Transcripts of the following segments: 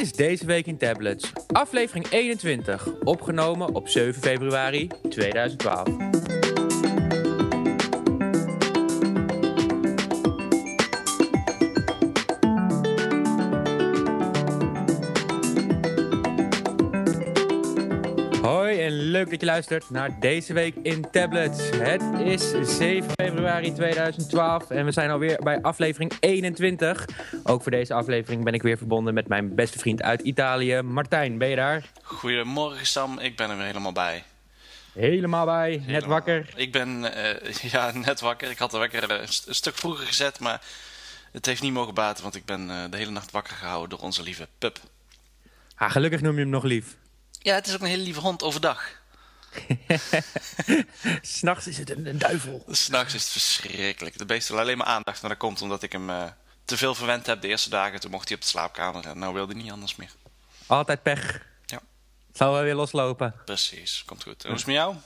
Dit is Deze Week in Tablets, aflevering 21, opgenomen op 7 februari 2012. Leuk dat je luistert naar Deze Week in Tablets. Het is 7 februari 2012 en we zijn alweer bij aflevering 21. Ook voor deze aflevering ben ik weer verbonden met mijn beste vriend uit Italië. Martijn, ben je daar? Goedemorgen Sam, ik ben er weer helemaal bij. Helemaal bij, net wakker. Ik ben eh, ja, net wakker. Ik had de wekker eh, een, st- een stuk vroeger gezet, maar het heeft niet mogen baten, want ik ben eh, de hele nacht wakker gehouden door onze lieve pup. Ah, gelukkig noem je hem nog lief. Ja, het is ook een hele lieve hond overdag. S'nachts is het een, een duivel. S'nachts is het verschrikkelijk. De beest wil alleen maar aandacht, maar dat komt omdat ik hem eh, te veel verwend heb de eerste dagen. Toen mocht hij op de slaapkamer en nou wilde hij niet anders meer. Altijd pech. Ja. Zal wel weer loslopen. Precies, komt goed. En hoe is het met jou?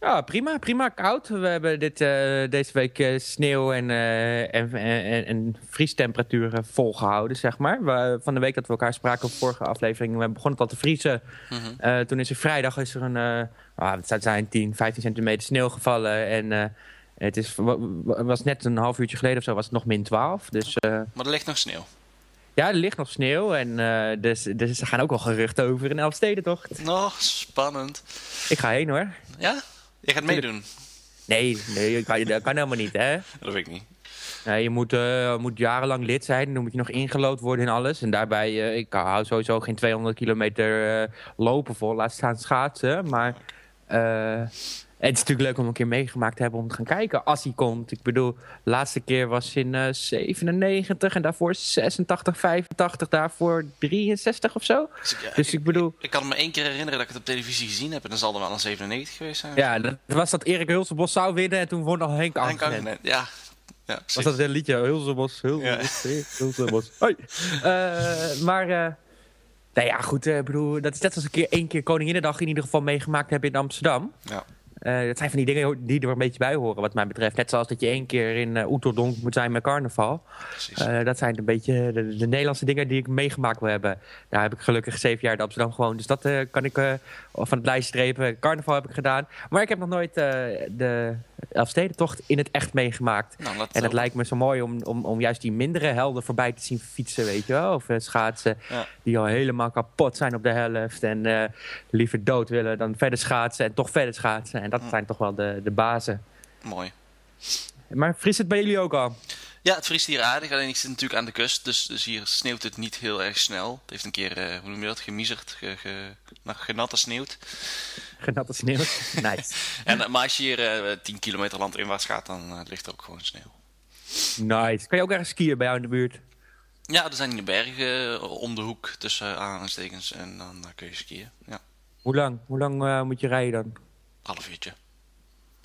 Ja, prima, prima. Koud. We hebben dit, eh, deze week eh, sneeuw en, eh, en, en, en vriestemperaturen volgehouden, zeg maar. We, van de week dat we elkaar spraken op de vorige aflevering, we begonnen het al te vriezen. Mhm. Toen is er vrijdag is er een, ah, het zijn 10, 15 centimeter sneeuw gevallen. En het is, wa- wa- was net een half uurtje geleden of zo, was het nog min 12. Dus Maar er ligt nog sneeuw. ja, er ligt nog sneeuw. En dus, dus er gaan ook wel geruchten over een Elfstedentocht. Nog spannend. Ik ga heen hoor. Ja? Je gaat meedoen? Nee, nee dat, kan, dat kan helemaal niet hè. Dat weet ik niet. Nee, je moet, eh, moet jarenlang lid zijn. Dan moet je nog ingelood worden in alles. En daarbij, eh, ik hou sowieso geen 200 kilometer eh, lopen vol. Laat staan schaatsen. Maar het is natuurlijk leuk om een keer meegemaakt te hebben om te gaan kijken. Als hij komt. Ik bedoel, de laatste keer was in eh 97 en daarvoor 86, 85. Daarvoor 63 of zo. Dus ik, ja, Dus ik bedoel... Ik kan me één keer herinneren dat ik het op televisie gezien heb en dan zal er wel een 97 geweest zijn. Ja, dat was dat Erik Hulsenbos zou winnen en toen won al Henk kan ja. Ja. Was dat een liedje? Hulsenbos, Hulsenbos, Hulsenbos. Hoi. Eh, maar, eh nou ja, goed, eh, ik bedoel, dat is net als een keer één keer Koninginnedag in ieder geval meegemaakt hebben in Amsterdam. Ja. Eh, dat zijn van die dingen die er een beetje bij horen, wat mij betreft. Net zoals dat je één keer in uh, Oeteldonk moet zijn met carnaval. Eh, dat zijn een beetje de, de Nederlandse dingen die ik meegemaakt wil hebben. Daar heb ik gelukkig zeven jaar in Amsterdam gewoond. Dus dat kan ik van het lijst strepen. Carnaval heb ik gedaan. Maar ik heb nog nooit de Elfstedentocht in het echt meegemaakt. Nou, dat, En het lijkt me zo mooi om, om, om juist die mindere helden voorbij te zien fietsen, weet je wel. Of schaatsen, Ja. die al helemaal kapot zijn op de helft. En liever dood willen dan verder schaatsen en toch verder schaatsen. En dat zijn toch wel de, de bazen. Mooi. Maar vriest het bij jullie ook al? Ja, het vriest hier aardig. Alleen ik zit natuurlijk aan de kust, dus, dus hier sneeuwt het niet heel erg snel. Het heeft een keer, eh, hoe noem je dat, gemiezerd, ge, ge, nou, genatte sneeuwt. Genatte nice. En, eh, maar als je hier eh 10 kilometer landinwaarts gaat, dan eh, ligt er ook gewoon sneeuw. Nice. Kan je ook ergens skiën bij jou in de buurt? Ja, er zijn hier bergen om de hoek tussen aanhalingstekens en dan kun je skiën. Ja, Hoe lang? Hoe lang moet je rijden dan? Half uurtje.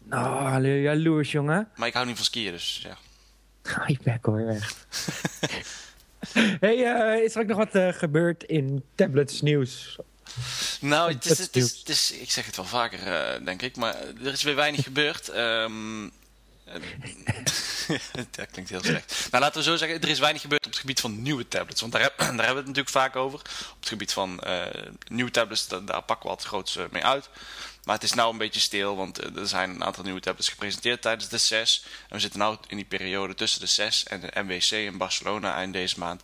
Nou, jaloers, jongen. Maar ik hou niet van skiën, dus ja. Oh, je bek hoor, echt. hey, eh, is er ook nog wat eh, gebeurd in tablets nieuws? Nou, het is, het is, het is- ik zeg het wel vaker, eh, denk ik, maar er is weer weinig gebeurd. Ehm, eh, dat klinkt heel slecht. Nou, laten we zo zeggen, er is weinig gebeurd op het gebied van nieuwe tablets. Want daar, heb- daar hebben we het natuurlijk vaak over. Op het gebied van nieuwe tablets, da- daar pakken we wat groots mee uit. Maar het is nou een beetje stil, want eh, er zijn een aantal nieuwe tablets gepresenteerd tijdens de CES. En we zitten nu in die periode tussen de CES en de MWC in Barcelona eind deze maand.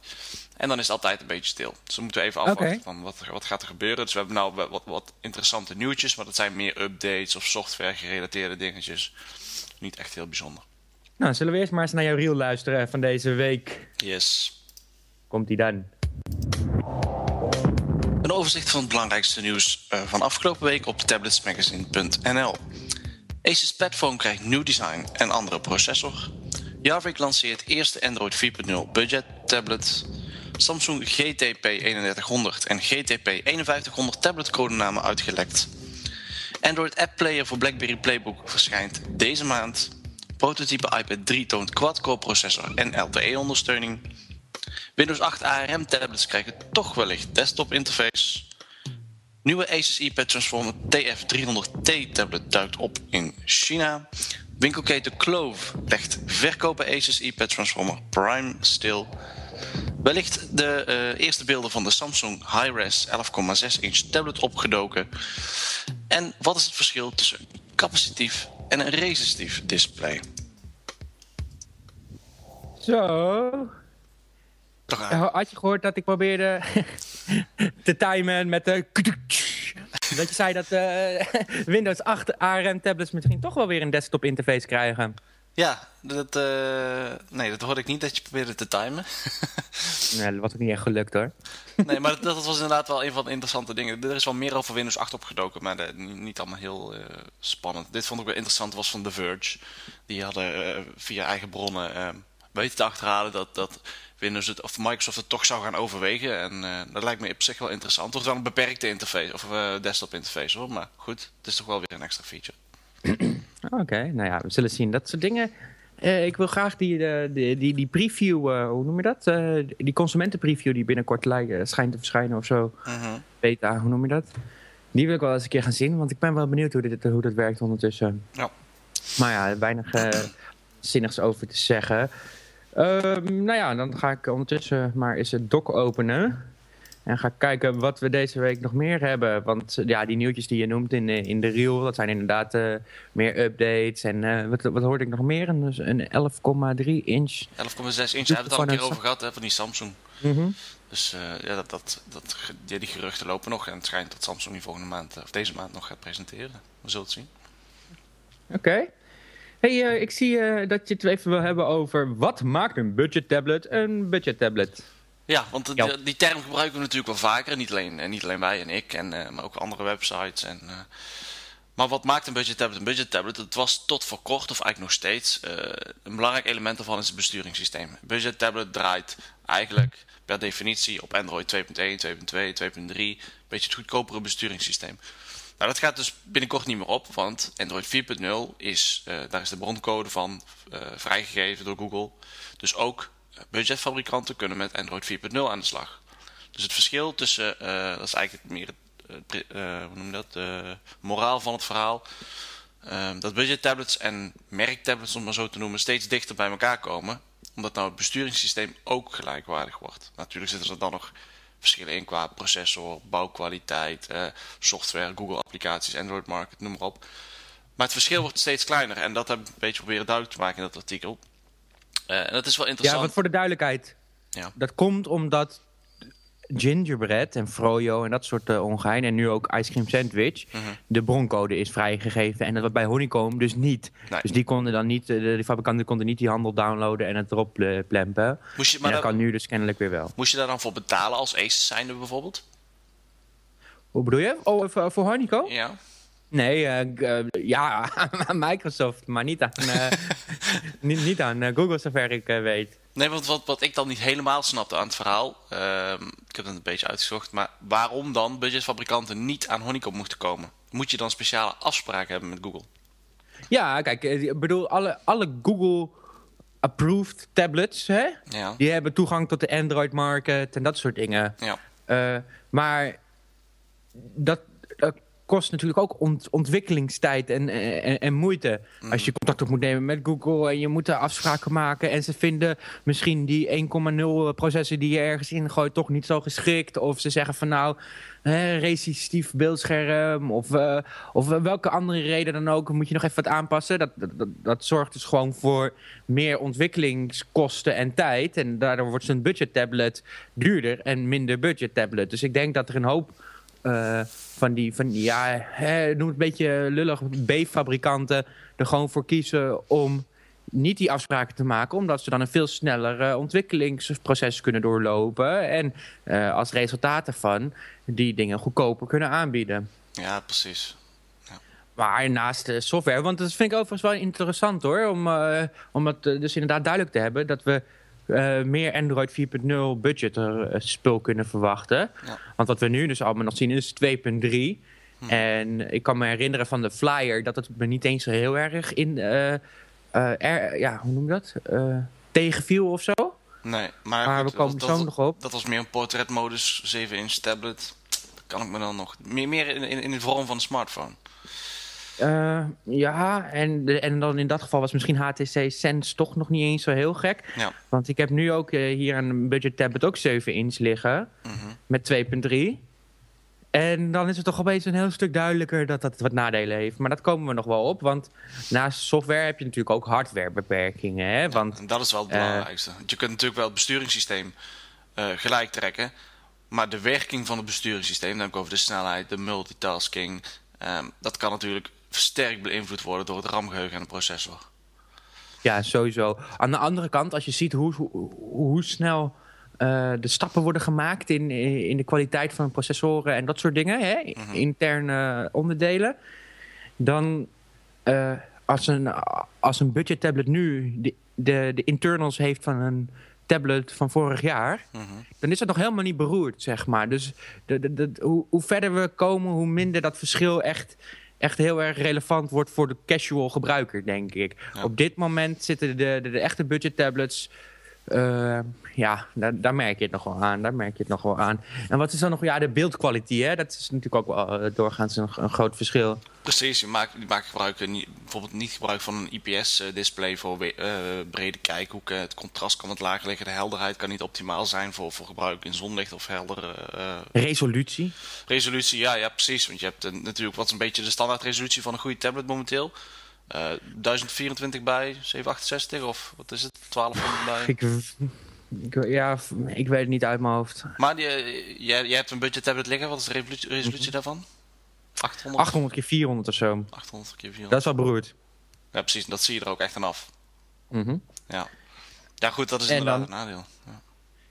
En dan is het altijd een beetje stil. Dus dan moeten we even afwachten van wat, wat gaat er gebeuren. Dus we hebben nou wat, wat interessante nieuwtjes, maar dat zijn meer updates of software gerelateerde dingetjes. Niet echt heel bijzonder. Nou, zullen we eerst maar eens naar jouw reel luisteren van deze week. Yes. Komt die dan? Een overzicht van het belangrijkste nieuws eh, van afgelopen week op tabletsmagazine.nl. Asus Platform krijgt nieuw design en andere processor. Jarvik lanceert eerste Android 4.0 budget tablet. Samsung GTP 3100 en GTP 5100 tabletcodenamen uitgelekt. Android App Player voor BlackBerry Playbook verschijnt deze maand. Prototype iPad 3 toont quad-core processor en LTE-ondersteuning. Windows 8 ARM tablets krijgen toch wellicht desktop interface. Nieuwe Asus iPad Transformer TF300T tablet duikt op in China. Winkelketen Clove legt verkopen Asus iPad Transformer Prime stil. Wellicht de eh, eerste beelden van de Samsung Hi-Res 11,6 inch tablet opgedoken. En wat is het verschil tussen een capacitief en een resistief display? Zo. Eh, Had je gehoord dat ik probeerde te timen met de... Dat je zei dat eh, Windows 8 ARM tablets misschien toch wel weer een desktop interface krijgen. Ja, dat, eh, nee, dat hoorde ik niet dat je probeerde te timen. Nee, dat was ook niet echt gelukt hoor. nee, maar dat, dat was inderdaad wel een van de interessante dingen. Er is wel meer over Windows 8 opgedoken, maar de- niet, allemaal heel spannend. Dit vond ik wel interessant, was van The Verge. Die hadden via eigen bronnen weten te achterhalen dat, dat Windows het, of Microsoft het toch zou gaan overwegen. En eh, dat lijkt me op zich wel interessant. Het wordt wel een beperkte interface, of eh, desktop interface hoor. Maar goed, het is toch wel weer een extra feature. Oké, nou ja, we zullen zien. Dat soort dingen. eh, ik wil graag die, die, die, die preview, hoe noem je dat? Die consumentenpreview die binnenkort lijkt, schijnt te verschijnen of zo. Mhm. Beta, hoe noem je dat? Die wil ik wel eens een keer gaan zien, want ik ben wel benieuwd hoe dit, hoe dit werkt ondertussen. Ja. Maar ja, weinig zinnigs over te zeggen. Ehm, nou ja, dan ga ik ondertussen maar eens het dock openen. En ga kijken wat we deze week nog meer hebben. Want eh, ja, die nieuwtjes die je noemt in, de- in de reel, dat zijn inderdaad eh, meer updates. En eh, wat, wat hoorde ik nog meer? Een, een 11,3 inch. 11,6 inch, daar hebben we het al een keer over gehad, hè, van die Samsung. Mhm. Dus ja, dat, dat, dat, die geruchten lopen nog. En het schijnt dat Samsung die volgende maand, of deze maand nog gaat presenteren. We zullen het zien. Oké. Hey, eh, ik zie eh, dat je het even wil hebben over wat maakt een budget tablet een budget tablet. Ja, want Ja. die, die term gebruiken we natuurlijk wel vaker. Niet alleen, eh, niet alleen wij en ik, en, maar ook andere websites. En, maar wat maakt een budget tablet een budget tablet? Het was tot voor kort, of eigenlijk nog steeds, een belangrijk element daarvan is het besturingssysteem. Een budget tablet draait eigenlijk per definitie op Android 2.1, 2.2, 2.3. Een beetje het goedkopere besturingssysteem. Nou, dat gaat dus binnenkort niet meer op, want Android 4.0 is, eh, daar is de broncode van eh, vrijgegeven door Google. Dus ook eh, budgetfabrikanten kunnen met Android 4.0 aan de slag. Dus het verschil tussen, dat is eigenlijk meer het, hoe noem je dat, de moraal van het verhaal. eh, dat budget tablets en merktablets, om maar zo te noemen, steeds dichter bij elkaar komen. Omdat nou het besturingssysteem ook gelijkwaardig wordt. Natuurlijk zitten er dan nog verschillen in qua processor, bouwkwaliteit, eh, software, Google applicaties, Android market, noem maar op. Maar het verschil wordt steeds kleiner en dat heb ik een beetje proberen duidelijk te maken in dat artikel. Eh, en dat is wel Ja, interessant. want voor de duidelijkheid. Ja. Dat komt omdat gingerbread en froyo en dat soort uh, ongein... en nu ook ice cream sandwich, Mhm. de broncode is vrijgegeven. En dat bij honeycomb dus niet. Nee. Dus die konden dan niet, eh, de, de fabrikanten konden niet die handel downloaden en het erop eh, plempen. Moest je, Maar dat kan nu dus kennelijk weer wel. moest je daar dan voor betalen als Aces zijnde bijvoorbeeld? Hoe bedoel je? Oh, voor, voor honeycomb? Ja. Nee, ja, aan Microsoft, maar niet aan, niet, niet aan Google, zover ik weet. Nee, want wat, wat ik dan niet helemaal snapte aan het verhaal, ehm, ik heb het een beetje uitgezocht, maar waarom dan budgetfabrikanten niet aan Honeycomb moeten komen? Moet je dan speciale afspraken hebben met Google? Ja, kijk, eh, ik bedoel, alle, alle Google-approved tablets, hè? Ja. Die hebben toegang tot de Android market en dat soort dingen. Ja. Eh, maar dat kost natuurlijk ook ont- ontwikkelingstijd en, en, en moeite. Als je contact op moet nemen met Google en je moet afspraken maken. En ze vinden misschien die 1,0 processor die je ergens ingooit toch niet zo geschikt. Of ze zeggen van nou, hè, resistief beeldscherm. Of, eh, of welke andere reden dan ook moet je nog even wat aanpassen. Dat, dat, dat, dat zorgt dus gewoon voor meer ontwikkelingskosten en tijd. En daardoor wordt zo'n budget tablet duurder en minder budget tablet. Dus ik denk dat er een hoop eh, van die, van, die, ja, hè, noem het een beetje lullig, B-fabrikanten er gewoon voor kiezen om niet die afspraken te maken, omdat ze dan een veel sneller ontwikkelingsproces kunnen doorlopen en eh, als resultaat daarvan die dingen goedkoper kunnen aanbieden. Ja, precies. Maar naast de software, want dat vind ik overigens wel interessant hoor, om, eh, om het dus inderdaad duidelijk te hebben dat we eh, meer Android 4.0 budget er, eh, spul kunnen verwachten. Ja. Want wat we nu dus allemaal nog zien is 2.3. En ik kan me herinneren van de flyer dat het me niet eens zo heel erg in, eh, er- ja, hoe noem je dat? Tegenviel of zo. Nee, maar, Maar goed, we komen dat, zo dat, nog op. dat was meer een portretmodus, 7-inch tablet. Dat kan ik me dan nog... Meer, meer in, in, in de vorm van een smartphone. Uh, ja, en, en dan in dat geval was misschien HTC Sense toch nog niet eens zo heel gek. Ja. Want ik heb nu ook uh, hier een budget tablet ook 7 inch liggen. Mhm. Met 2.3. En dan is het toch opeens een heel stuk duidelijker dat dat wat nadelen heeft. Maar dat komen we nog wel op. Want naast software heb je natuurlijk ook hardwarebeperkingen. Hè? Want, en dat is wel het eh, belangrijkste. Want je kunt natuurlijk wel het besturingssysteem eh, gelijk trekken. Maar de werking van het besturingssysteem, dan heb ik over de snelheid, de multitasking. ehm, dat kan natuurlijk sterk beïnvloed worden door het RAM-geheugen en de processor. Ja, sowieso. Aan de andere kant, als je ziet hoe, hoe, hoe snel eh, de stappen worden gemaakt in, in de kwaliteit van processoren en dat soort dingen, hè, Mhm. interne onderdelen, dan eh, als, een, als een budget tablet nu de, de, de internals heeft van een tablet van vorig jaar, Mhm. dan is dat nog helemaal niet beroerd, zeg maar. Dus de, de, de, hoe, hoe verder we komen, hoe minder dat verschil echt, echt heel erg relevant wordt voor de casual gebruiker, denk ik. Ja. Op dit moment zitten de, de, de echte budget tablets. Eh, ja, daar, daar merk je het nog wel aan. Daar merk je het nog wel aan. En wat is dan nog? Ja, de beeldkwaliteit. Hè? Dat is natuurlijk ook wel eh, doorgaans een, een groot verschil. Precies, je maakt, je maakt gebruik, eh, niet, bijvoorbeeld niet gebruik van een IPS-display voor brede kijkhoeken. Het contrast kan wat lager liggen, de helderheid kan niet optimaal zijn voor, voor gebruik in zonlicht of heldere Resolutie. resolutie. Ja, ja, precies. Want je hebt natuurlijk wat een beetje de standaard resolutie van een goede tablet momenteel. Eh 1024 bij 768 of wat is het? 1200 bij. Ik, ik, ja, ik weet het niet uit mijn hoofd. Maar eh, jij, hebt een budget tablet liggen, wat is de resolutie, resolutie daarvan? 800? 800 keer 400 of zo. 800 keer 400. Dat is wel beroerd. Ja, precies. Dat zie je er ook echt aan af. Mhm. Ja. Ja, goed, dat is En inderdaad dan- een nadeel. Ja.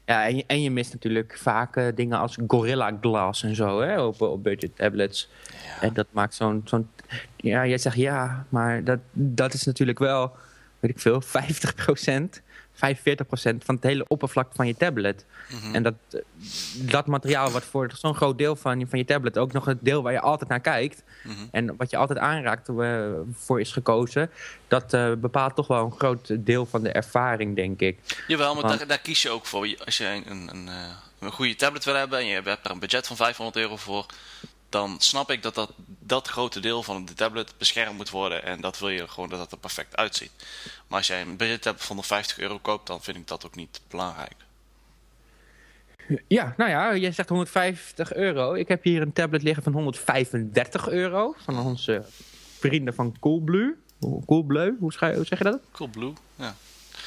Ja, en je, en je mist natuurlijk vaak eh, dingen als Gorilla Glass en zo hè, op, op budget tablets. En dat maakt zo'n... zo'n ja, jij zegt ja, maar dat, dat is natuurlijk wel, weet ik veel, 50% 45% van het hele oppervlak van je tablet. Mhm. En dat, dat materiaal wat voor zo'n groot deel van je, van je tablet... ook nog het deel waar je altijd naar kijkt... Mhm. en wat je altijd aanraakt eh, voor is gekozen... dat eh, bepaalt toch wel een groot deel van de ervaring, denk ik. Jawel, maar Want- daar, daar kies je ook voor. Als je een, een, een, eh, een goede tablet wil hebben en je hebt er een budget van 500 euro voor, dan snap ik dat dat, dat grote deel van de tablet beschermd moet worden en dat wil je gewoon dat dat er perfect uitziet. Maar als jij een tablet van 150 euro koopt, dan vind ik dat ook niet belangrijk. Ja, nou ja, jij zegt 150 euro. Ik heb hier een tablet liggen van 135 euro. Van onze vrienden van Coolblue. Coolblue, hoe, zeg je dat? Cool Blue, ja.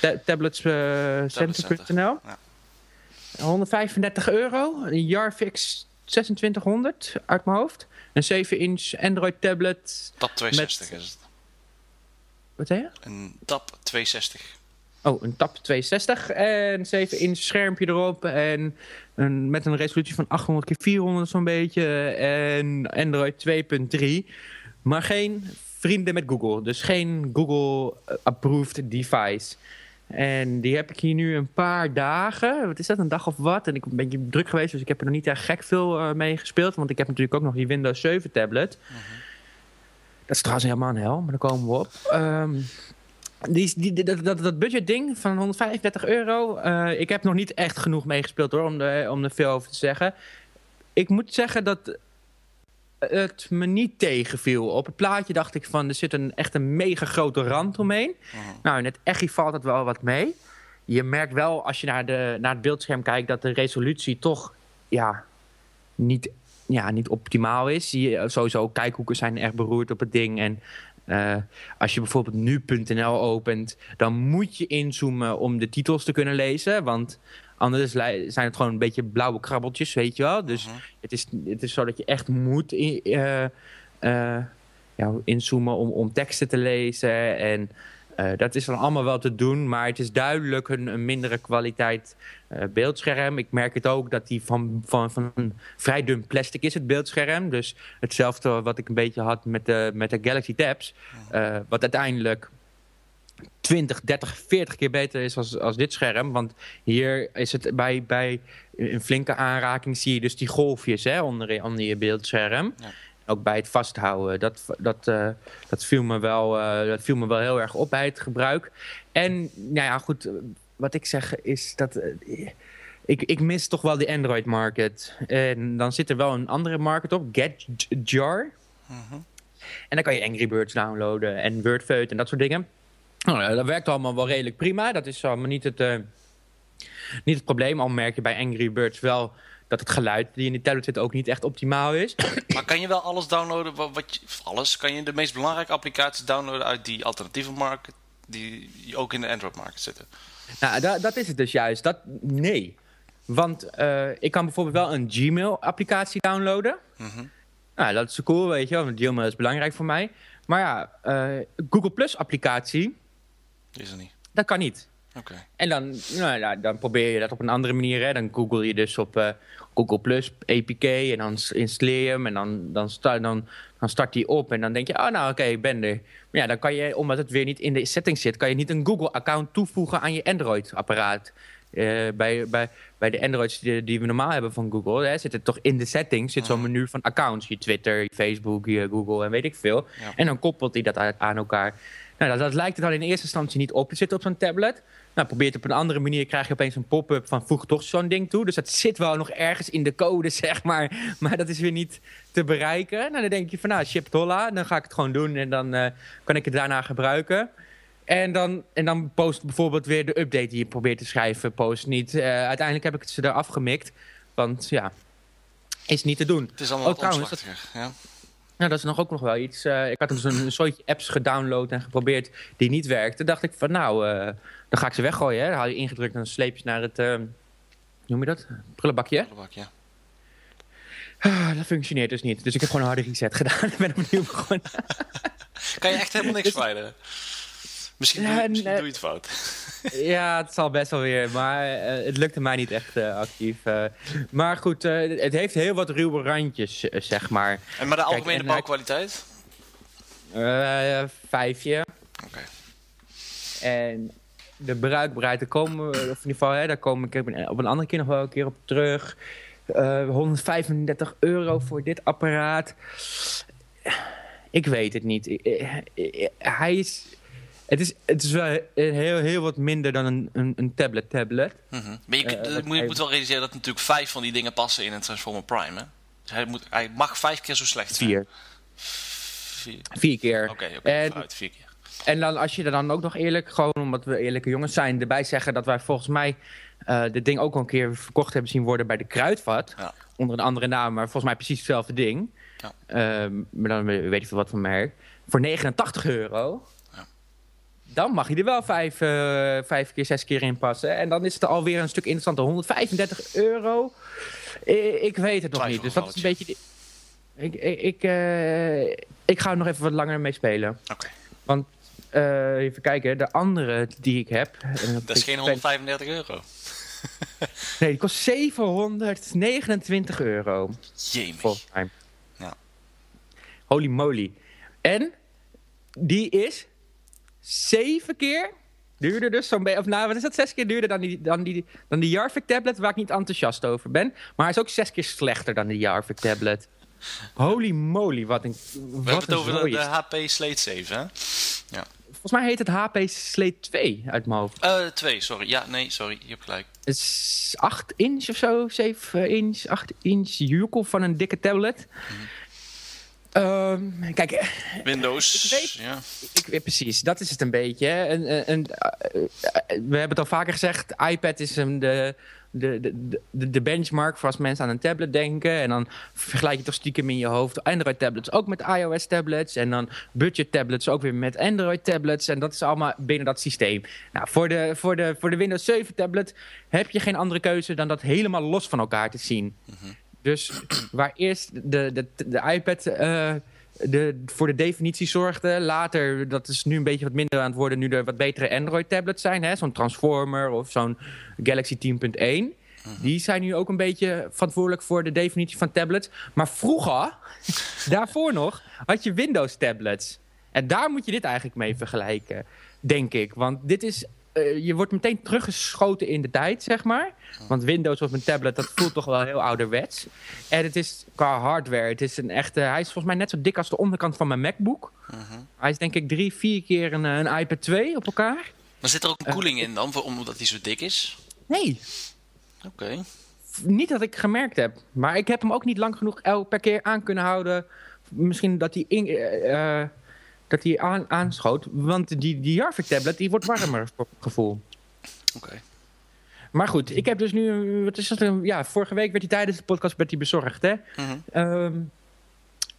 Ta tabletscenter.nl. Ja. 135 euro. Een Jarfix 2600 uit mijn hoofd. Een 7-inch Android tablet. Tab 260 is het. Wat zei je? Een Tab 260. Oh, een Tab 260 en 7-inch schermpje erop. En een, met een resolutie van 800 x 400 zo'n beetje. En Android 2.3. Maar geen vrienden met Google. Dus geen Google-approved device. En die heb ik hier nu een paar dagen. Wat is dat, een dag of wat? En ik ben een beetje druk geweest, dus ik heb er nog niet echt gek veel eh, mee gespeeld. Want ik heb natuurlijk ook nog die Windows 7 tablet. Dat is trouwens helemaal een hel, maar daar komen we op. Ehm, die, dat, dat, dat budgetding van 135 euro. eh, ik heb nog niet echt genoeg meegespeeld hoor, om, er- om er veel over te zeggen. Ik moet zeggen dat het me niet tegenviel. Op het plaatje dacht ik van, er zit een echt een mega grote rand omheen. Mhm. Nou, in het echi valt het wel wat mee. Je merkt wel, als je naar, de, naar het beeldscherm kijkt, dat de resolutie toch ja, niet, ja, niet optimaal is. Je, sowieso, kijkhoeken zijn erg beroerd op het ding. En eh, als je bijvoorbeeld nu.nl opent, dan moet je inzoomen om de titels te kunnen lezen. Want anders zijn het gewoon een beetje blauwe krabbeltjes, weet je wel. Dus Mhm. het, is, het is zo dat je echt moet in, eh, eh, ja, inzoomen om, om teksten te lezen. En eh, dat is dan allemaal wel te doen, maar het is duidelijk een, een mindere kwaliteit beeldscherm. Ik merk het ook dat die van, van, van een vrij dun plastic is, het beeldscherm. Dus hetzelfde wat ik een beetje had met de, met de Galaxy Tabs. eh, wat uiteindelijk 20, 30, 40 keer beter is als, als dit scherm. Want hier is het bij, bij een flinke aanraking zie je dus die golfjes hè, onder, onder je beeldscherm. Ja. Ook bij het vasthouden. Dat, dat, eh, dat, viel me wel, eh, dat viel me wel heel erg op bij het gebruik. En nou ja, goed, wat ik zeg is dat... eh, ik, ik mis toch wel de Android market. En dan zit er wel een andere market op, GetJar. Mhm. En dan kan je Angry Birds downloaden en Wordfeud en dat soort dingen. Nou, dat werkt allemaal wel redelijk prima. Dat is allemaal niet het, eh, niet het probleem. Al merk je bij Angry Birds wel dat het geluid die in die tablet zit ook niet echt optimaal is. Maar kan je wel alles downloaden? Wat, wat je, of alles? Kan je de meest belangrijke applicaties downloaden uit die alternatieve markt die ook in de Android-markt zitten? Nou, da- dat is het dus juist. Dat, nee. Want eh, ik kan bijvoorbeeld wel een Gmail-applicatie downloaden. Mhm. Nou, dat is cool, weet je wel. Want Gmail is belangrijk voor mij. Maar ja, eh, Google Plus-applicatie, is er niet. dat kan niet. En dan, nou, ja, dan probeer je dat op een andere manier. Hè. Dan google je dus op eh, Google Plus APK en dan installeer je hem. En dan, dan, start, dan, dan start die op. En dan denk je, oh nou oké, ik ben er. Maar ja, dan kan je, omdat het weer niet in de settings zit... kan je niet een Google-account toevoegen aan je Android-apparaat. Eh, bij, bij, bij de Androids die, die we normaal hebben van Google... Hè, zit het toch in de settings zit zo'n Mhm. menu van accounts. Je Twitter, je Facebook, je Google en weet ik veel. Ja. En dan koppelt hij dat aan elkaar. Nou, dat, dat lijkt er dan in eerste instantie niet op te zitten op zo'n tablet. Nou, probeer het op een andere manier, krijg je opeens een pop-up van voeg toch zo'n ding toe. Dus dat zit wel nog ergens in de code, zeg maar. Maar dat is weer niet te bereiken. Nou, dan denk je van, nou, ship dan ga ik het gewoon doen en dan eh, kan ik het daarna gebruiken. En dan, en dan post bijvoorbeeld weer de update die je probeert te schrijven, post niet. Eh, uiteindelijk heb ik het ze eraf gemikt, want ja, is niet te doen. Het is allemaal Oh, trouwens, dat-. Ja? Nou, dat is nog ook nog wel iets. Eh, ik had dus een, een soortje apps gedownload en geprobeerd die niet werkten. dacht ik van nou, eh, dan ga ik ze weggooien. Hè. Dan haal je ingedrukt en dan sleep je naar het, hoe noem je dat? Prullenbakje. Prullenbak, ja. Ah, dat functioneert dus niet. Dus ik heb gewoon een harde reset gedaan en ben opnieuw begonnen. Kan je echt helemaal niks verwijderen? Misschien, Ja, doe, misschien nee. doe je het fout. ja, het zal best wel weer, maar eh, het lukte mij niet echt eh, actief. eh. maar goed, eh, het heeft heel wat ruwe randjes, eh, zeg maar. En maar de Kijk, algemene en- bouwkwaliteit? Eh, vijfje. Oké. En de bruikbaarheid, daar komen we, of in ieder geval, hè, daar kom ik op een, op een andere keer nog wel een keer op terug. Eh 135 euro voor dit apparaat. Ik weet het niet. Hij is. Het is, het is wel heel, heel wat minder dan een, een, een tablet-tablet. Mhm. Maar je, Eh, je dat moet, je moet wel realiseren dat natuurlijk vijf van die dingen passen in een Transformer Prime. Hè? Dus hij, moet, hij mag vijf keer zo slecht zijn. Vier. Vier. Vier keer. Oké, oké, En- vooruit, vier keer. En dan als je er dan ook nog eerlijk, gewoon omdat we eerlijke jongens zijn, erbij zeggen dat wij volgens mij eh dit ding ook al een keer verkocht hebben zien worden bij de Kruidvat. Ja. Onder een andere naam, maar volgens mij precies hetzelfde ding. Ja. Ehm, maar dan weet ik veel wat voor merk. Voor 89 euro. Dan mag je er wel vijf, eh, vijf keer, zes keer in passen. En dan is het alweer een stuk interessanter. 135 euro. Ik, ik weet het nog niet. Dus dat is een beetje... Ik, ik, ik, eh, ik ga er nog even wat langer mee spelen. Oké, Want, eh, even kijken, de andere die ik heb... dat is geen 135 euro. Nee, die kost 729 euro, Jemig. Ja. Holy moly. En die is zeven keer duurder dus zo'n beetje... Of nou, wat is dat? Zes keer duurder dan die, dan die, dan die Jarvik tablet... waar ik niet enthousiast over ben. Maar hij is ook zes keer slechter dan die Jarvik tablet. Holy moly, wat een We wat hebben het over de. HP Slate 7, hè? Volgens mij heet het HP Slate 2 uit mijn hoofd. Eh, twee, sorry. Ja, nee, sorry. Je hebt gelijk. Het is 8 inch of zo, 7 inch, 8 inch joekel van een dikke tablet. Ehm, kijk, eh, Windows. Ik weet- Ja. ik, precies, dat is het een beetje. eh, eh, we hebben het al vaker gezegd, iPad is een, de, de, de, de, de benchmark voor als mensen aan een tablet denken. En dan vergelijk je toch stiekem in je hoofd Android tablets ook met iOS tablets. En dan budget tablets ook weer met Android tablets. En dat is allemaal binnen dat systeem. Nou, voor de, voor de, voor de Windows 7 tablet heb je geen andere keuze dan dat helemaal los van elkaar te zien. Dus waar eerst de, de, de iPad eh, de, voor de definitie zorgde, later, dat is nu een beetje wat minder aan het worden, nu er wat betere Android-tablets zijn, hè, zo'n Transformer of zo'n Galaxy 10.1. Die zijn nu ook een beetje verantwoordelijk voor de definitie van tablets. Maar vroeger, daarvoor nog, had je Windows-tablets. En daar moet je dit eigenlijk mee vergelijken, denk ik. Want dit is, eh, je wordt meteen teruggeschoten in de tijd, zeg maar. Want Windows op een tablet, dat voelt toch wel heel ouderwets. En het is qua hardware, het is een echte... Hij is volgens mij net zo dik als de onderkant van mijn MacBook. Hij is denk ik drie, vier keer een, eh, een iPad 2 op elkaar. Maar zit er ook een koeling in dan, voor, omdat hij zo dik is? Nee, Oké. niet dat ik gemerkt heb. Maar ik heb hem ook niet lang genoeg per keer aan kunnen houden misschien dat die, in, eh, dat die aan, aanschoot. Want die, die Jarvik tablet die wordt warmer voor het gevoel. Oké. Maar goed, ik heb dus nu... Wat is dat, ja, vorige week werd hij tijdens de podcast werd hij bezorgd, hè? Mhm. Ehm,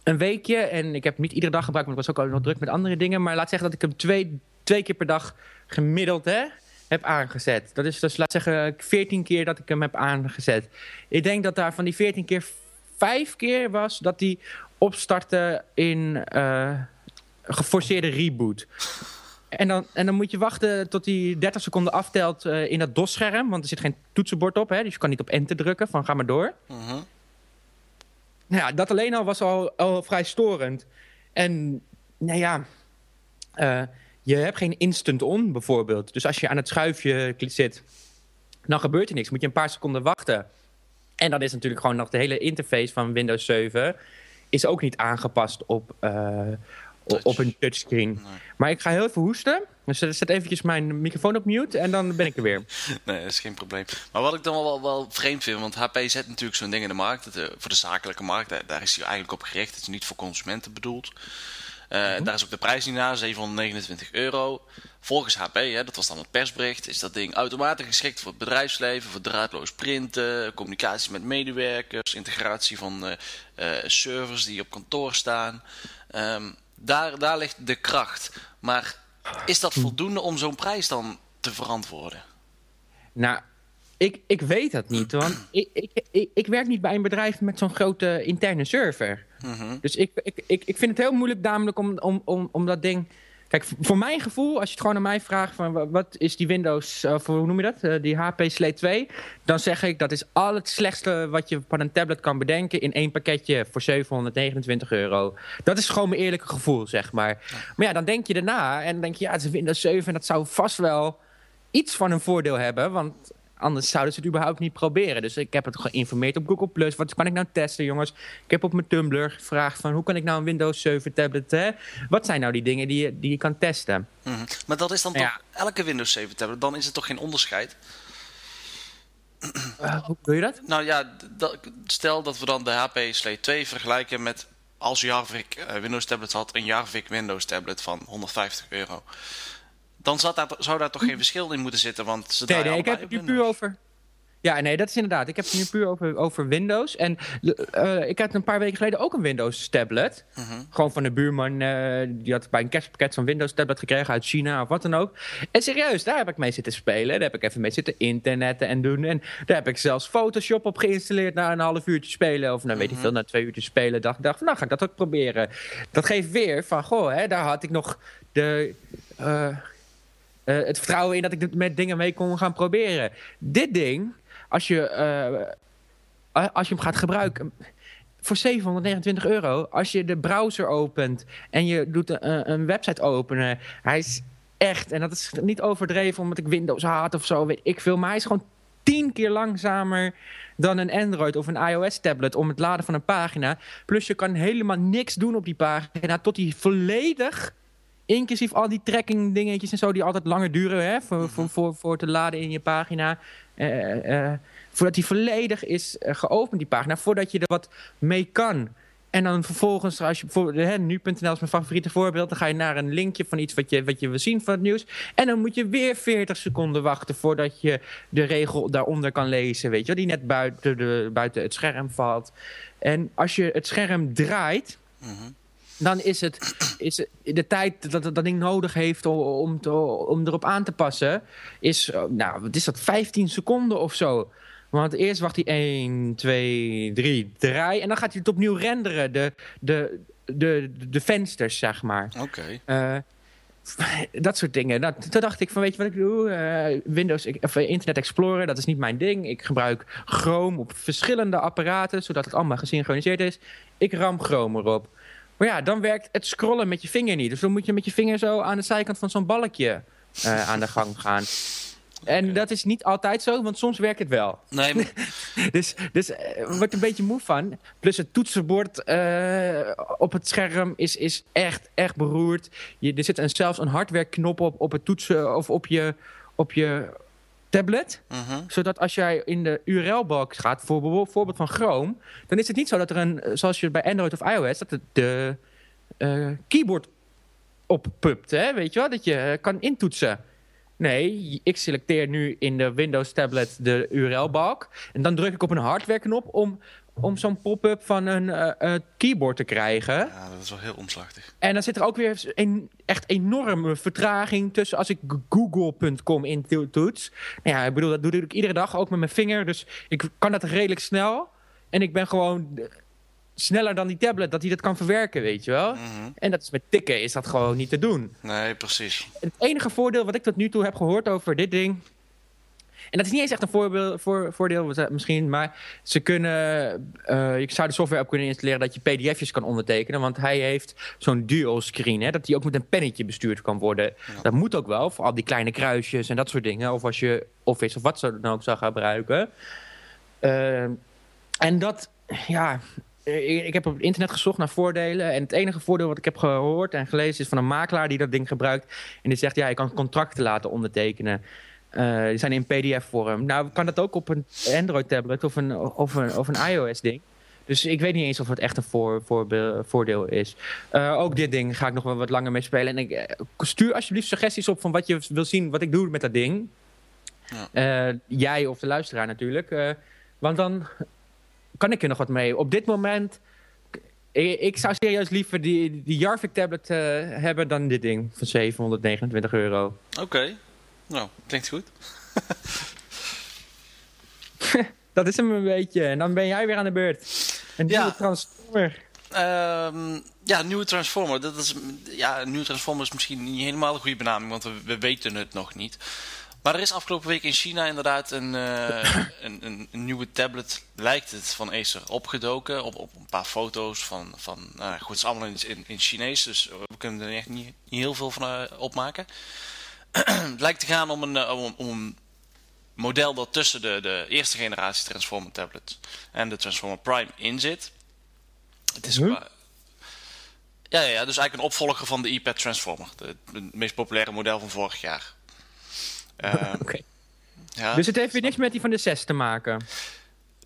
een weekje. En ik heb hem niet iedere dag gebruikt, want ik was ook al nog druk met andere dingen. Maar laat zeggen dat ik hem twee, twee keer per dag gemiddeld hè, heb aangezet. Dat is dus, laat zeggen, 14 keer dat ik hem heb aangezet. Ik denk dat daar van die 14 keer vijf keer was dat hij opstartte in eh, geforceerde reboot. En dan, en dan moet je wachten tot hij 30 seconden aftelt eh, in dat DOS-scherm. Want er zit geen toetsenbord op, hè, dus je kan niet op enter drukken van ga maar door. Mhm. Nou ja, dat alleen al was al, al vrij storend. En nou ja, eh, je hebt geen instant on bijvoorbeeld. Dus als je aan het schuifje zit, dan gebeurt er niks. Moet je een paar seconden wachten. En dan is natuurlijk gewoon nog de hele interface van Windows 7 is ook niet aangepast op, eh, Touch. op een touchscreen. Nee. Maar ik ga heel even hoesten. Dus zet eventjes mijn microfoon op mute en dan ben ik er weer. Nee, dat is geen probleem. Maar wat ik dan wel, wel vreemd vind, want HP zet natuurlijk zo'n ding in de markt. Eh, voor de zakelijke markt, daar, daar is hij eigenlijk op gericht. Het is niet voor consumenten bedoeld. Eh, Daar is ook de prijs niet naar, 729 euro. Volgens HP, hè, dat was dan het persbericht, is dat ding automatisch geschikt voor het bedrijfsleven, voor draadloos printen, communicatie met medewerkers, integratie van eh, servers die op kantoor staan. Ehm, daar, daar ligt de kracht. Maar is dat voldoende om zo'n prijs dan te verantwoorden? Nou, ik, ik weet dat niet. Want ik, ik, ik, ik werk niet bij een bedrijf met zo'n grote interne server. Mhm. Dus ik, ik, ik, ik vind het heel moeilijk namelijk om, om, om, om dat ding... Kijk, voor mijn gevoel, als je het gewoon aan mij vraagt... van wa- wat is die Windows, of hoe noem je dat? Eh, die HP Slate 2. Dan zeg ik, dat is al het slechtste wat je van een tablet kan bedenken... in één pakketje voor 729 euro. Dat is gewoon mijn eerlijke gevoel, zeg maar. Maar ja, dan denk je daarna en dan denk je... ja, het is Windows 7 en dat zou vast wel iets van een voordeel hebben. Want anders zouden ze het überhaupt niet proberen. Dus ik heb het geïnformeerd op Google+. Plus. Wat kan ik nou testen, jongens? Ik heb op mijn Tumblr gevraagd van... hoe kan ik nou een Windows 7 tablet... Hè? Wat zijn nou die dingen die je, die je kan testen? Mhm. Maar dat is dan Ja. toch elke Windows 7 tablet? Dan is het toch geen onderscheid? Eh, hoe doe je dat? Nou ja, dat- stel dat we dan de HP Slate 2 vergelijken met als Jarvik eh, Windows tablets had, een Jarvik Windows tablet van 150 euro. Dan zat daar, zou daar toch geen verschil in moeten zitten, want ze Nee, nee, ik heb het nu puur over... Ja, nee, dat is inderdaad. Ik heb het nu puur over, over Windows. En eh, ik had een paar weken geleden ook een Windows tablet. Mhm. Gewoon van de buurman. eh, die had bij een kerstpakket zo'n Windows tablet gekregen uit China of wat dan ook. En serieus, daar heb ik mee zitten spelen. Daar heb ik even mee zitten internetten en doen. En daar heb ik zelfs Photoshop op geïnstalleerd na een half uurtje spelen. Of nou weet ik veel, na twee uurtjes spelen. Dacht ik, nou ga ik dat ook proberen. Dat geeft weer van, goh, hè, daar had ik nog de... eh, eh, het vertrouwen in dat ik met dingen mee kon gaan proberen. Dit ding, als je, eh, als je hem gaat gebruiken, voor 729 euro, als je de browser opent en je doet een, een website openen, hij is echt, en dat is niet overdreven omdat ik Windows haat of zo, ik veel, maar hij is gewoon tien keer langzamer dan een Android of een iOS-tablet om het laden van een pagina. Plus je kan helemaal niks doen op die pagina tot hij volledig Inclusief al die tracking dingetjes en zo die altijd langer duren hè, voor, voor, voor, voor te laden in je pagina. Eh, eh, voordat die volledig is eh, geopend, die pagina. Voordat je er wat mee kan. En dan vervolgens, als je bijvoorbeeld, nu.nl is mijn favoriete voorbeeld. Dan ga je naar een linkje van iets wat je, wat je wil zien van het nieuws. En dan moet je weer 40 seconden wachten voordat je de regel daaronder kan lezen. Weet je, die net buiten, de, buiten het scherm valt. En als je het scherm draait Mhm. Dan is het is de tijd dat dat ding nodig heeft om, om, te- om erop aan te passen, is, nou, wat is dat, 15 seconden of zo. Want eerst wacht hij 1, 2, 3, 3 en dan gaat hij het opnieuw renderen, de, de, de, de vensters, zeg maar. Oké. Eh, dat soort dingen. Nou, toen dacht ik van, weet je wat ik doe? Eh, Windows, of eh, Internet Explorer, dat is niet mijn ding. Ik gebruik Chrome op verschillende apparaten, zodat het allemaal gesynchroniseerd is. Ik ram Chrome erop. Maar ja, dan werkt het scrollen met je vinger niet. Dus dan moet je met je vinger zo aan de zijkant van zo'n balkje eh, aan de gang gaan. En dat is niet altijd zo, want soms werkt het wel. Nee, maar- Dus, dus eh, wordt een beetje moe van. Plus het toetsenbord eh, op het scherm is, is echt, echt beroerd. Je, er zit een, zelfs een hardware knop op, op het toetsen of op je, op je tablet. Mhm. Zodat als jij in de URL-balk gaat, voor bijvoorbeeld van Chrome... dan is het niet zo dat er een, eh, zoals je bij Android of iOS... dat het de eh, keyboard oppupt, hè? weet je wel? Dat je eh, kan intoetsen. Nee, ik selecteer nu in de Windows tablet de URL-balk... en dan druk ik op een hardware-knop om, om zo'n pop-up van een eh, eh, keyboard te krijgen... Ja, dat is wel heel omslachtig. En dan zit er ook weer een echt enorme vertraging tussen als ik google.com intoets. Nou ja, ik bedoel, dat doe ik iedere dag ook met mijn vinger. Dus ik kan dat redelijk snel. En ik ben gewoon eh, sneller dan die tablet dat hij dat kan verwerken, weet je wel. Mhm. En dat is met tikken is dat gewoon niet te doen. Nee, precies. Het enige voordeel wat ik tot nu toe heb gehoord over dit ding... En dat is niet eens echt een voorbeeld, voor, voordeel misschien, maar ze kunnen, eh je zou de software op kunnen installeren dat je pdf'jes kan ondertekenen, want hij heeft zo'n dual screen, hè, dat die ook met een pennetje bestuurd kan worden. Dat moet ook wel, voor al die kleine kruisjes en dat soort dingen, of als je Office of wat zo dan ook zou gebruiken. Eh, en dat, ja, ik, ik heb op het internet gezocht naar voordelen. En het enige voordeel wat ik heb gehoord en gelezen is van een makelaar die dat ding gebruikt. En die zegt, ja, je kan contracten laten ondertekenen. Eh, die zijn in pdf-vorm. Nou, kan dat ook op een Android-tablet of een, of een, of een iOS-ding. Dus ik weet niet eens of het echt een voor, voorbe- voordeel is. Eh, ook dit ding ga ik nog wel wat langer mee spelen. En ik, eh, stuur alsjeblieft suggesties op van wat je wil zien, wat ik doe met dat ding. Eh, jij of de luisteraar natuurlijk. Want dan kan ik er nog wat mee. Op dit moment... Ik, zou serieus liever die, die Jarvik tablet hebben dan dit ding van 729 euro. Oké. Nou, klinkt goed. Dat is hem een beetje. En dan ben jij weer aan de beurt. Een Ja. nieuwe Transformer. Ehm, ja, nieuwe Transformer. Dat is, ja, een nieuwe Transformer is misschien niet helemaal de goede benaming, want we, we weten het nog niet. Maar er is afgelopen week in China inderdaad een, eh, een, een, een nieuwe tablet, lijkt het, van Acer opgedoken. Op, op een paar foto's van, van nou goed, het is allemaal in, in, in Chinees, dus we kunnen er echt niet, niet heel veel van eh, opmaken. Het lijkt te gaan om een, eh, om, om een model dat tussen de, de eerste generatie Transformer tablets en de Transformer Prime in zit. Het is Huh? qua- ja, ja, ja, dus eigenlijk een opvolger van de iPad Transformer. De, het meest populaire model van vorig jaar. Ehm, Oké. ja. Dus het heeft weer niks met die van de 6 te maken.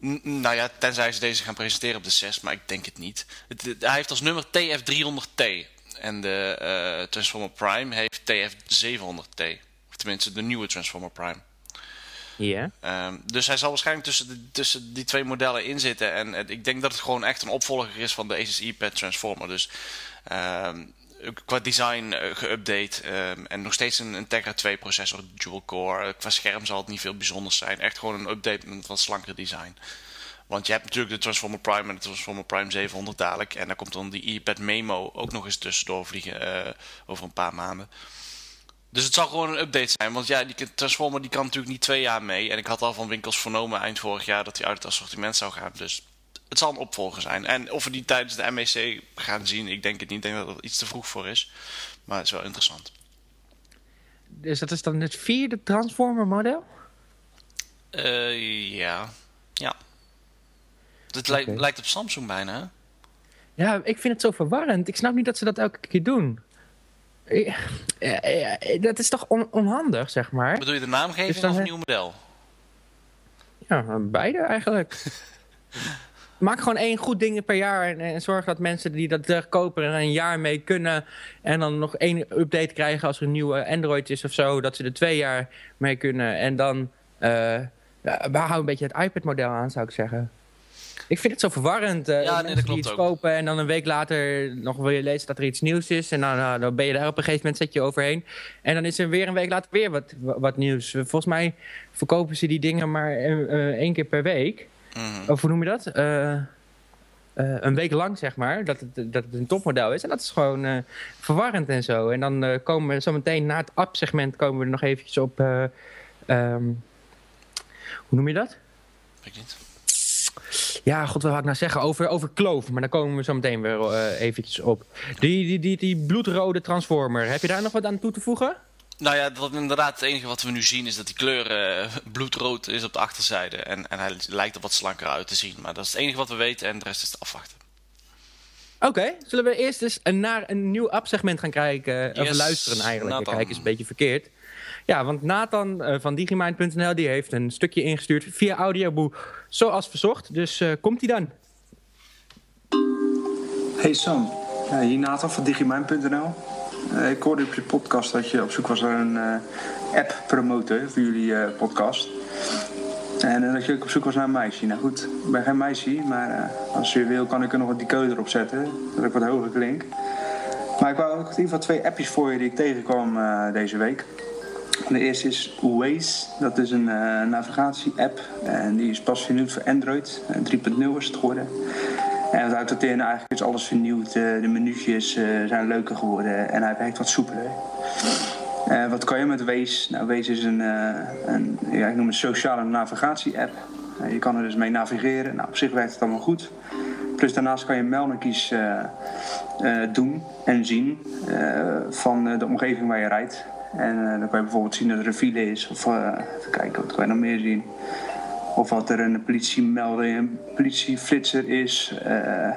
N- nou ja, tenzij ze deze gaan presenteren op de 6, maar ik denk het niet. Het, het- hij heeft als nummer TF300T. En de eh, Transformer Prime heeft TF700T. Of tenminste, de nieuwe Transformer Prime. Ja. Ehm, dus hij zal waarschijnlijk tussen, de, tussen die twee modellen in zitten. En ik denk dat het gewoon echt een opvolger is van de Asus iPad Transformer. Dus ehm, qua design eh, geüpdate. ehm, en nog steeds een, een Tegra 2 processor, dual core. Qua scherm zal het niet veel bijzonders zijn. Echt gewoon een update met wat slanker design. Want je hebt natuurlijk de Transformer Prime en de Transformer Prime 700 dadelijk. En daar komt dan die iPad Memo ook nog eens tussendoor vliegen eh, over een paar maanden. Dus het zal gewoon een update zijn. Want ja, die Transformer die kan natuurlijk niet twee jaar mee. En ik had al van winkels vernomen eind vorig jaar dat hij uit het assortiment zou gaan. Dus het zal een opvolger zijn. En of we die tijdens de MEC gaan zien, ik denk het niet. Ik denk dat het iets te vroeg voor is. Maar het is wel interessant. Dus dat is dan het vierde Transformer model? Eh, ja. Ja. Het lijkt, op Samsung bijna, hè? Ja, ik vind het zo verwarrend. Ik snap niet dat ze dat elke keer doen. Eh, eh, eh, Dat is toch on- onhandig, zeg maar? Bedoel je de naamgeving Dus dan of een nieuw model? Ja, beide eigenlijk. Maak gewoon één goed ding per jaar en, en zorg dat mensen die dat kopen er een jaar mee kunnen. En dan nog één update krijgen als er een nieuwe Android is of zo. Dat ze er twee jaar mee kunnen. En dan eh ja, hou een beetje het iPad-model aan, zou ik zeggen. Ik vind het zo verwarrend. eh, Ja, nee, mensen dat klopt iets ook. kopen en dan een week later nog wil je lezen dat er iets nieuws is. En dan, nou, dan ben je daar op een gegeven moment zet je overheen. En dan is er weer een week later weer wat, wat nieuws. Volgens mij verkopen ze die dingen maar eh, eh, één keer per week. Mhm. Of hoe noem je dat? Een week lang, zeg maar. Dat het, dat het een topmodel is. En dat is gewoon verwarrend en zo. En dan komen we zo meteen na het app-segment... komen we er nog eventjes op... eh, ehm, hoe noem je dat? Weet ik niet. Ja, god, wat had ik nou zeggen? Over, over kloof. Maar daar komen we zo meteen weer eh, eventjes op. Die, die, die, die bloedrode transformer. Heb je daar nog wat aan toe te voegen? Nou ja, dat inderdaad het enige wat we nu zien is dat die kleur eh, bloedrood is op de achterzijde. En, en hij lijkt er wat slanker uit te zien. Maar dat is het enige wat we weten en de rest is te afwachten. Oké, zullen we eerst eens naar een nieuw app-segment gaan kijken? Of luisteren eigenlijk. Kijk is een beetje verkeerd. Ja, want Nathan eh, van Digimind.nl die heeft een stukje ingestuurd via Audioboe, zoals verzocht. Dus eh, komt hij dan? Hey Sam, hier Nathan van Digimijn.nl. Eh, ik hoorde op je podcast dat je op zoek was naar een app promoten voor jullie podcast. En dat je ook op zoek was naar een meisje. Nou goed, ik ben geen meisje, maar als je wil kan ik er nog een decoder op zetten. Dat ik wat hoger klink. Maar ik wou ook in ieder geval twee appjes voor je die ik tegenkwam deze week. De eerste is Waze. Dat is een eh, navigatie-app. En die is pas vernieuwd voor Android. Eh, 3.0 is het geworden. En wat houdt dat in? Eigenlijk is alles vernieuwd. eh, de menu'tjes eh, zijn leuker geworden. En hij werkt wat soepeler. Eh, wat kan je met Waze? Nou, Waze is een, eh, een ja, ik noem het sociale navigatie-app. Eh, je kan er dus mee navigeren. Nou, op zich werkt het allemaal goed. Plus daarnaast kan je eh, eh, doen en zien eh, van eh, de omgeving waar je rijdt. En eh, dan kan je bijvoorbeeld zien dat er een file is. Of eh, kijken, wat kan je nog meer zien? Of wat er een politiemelding, een politieflitser is. eh,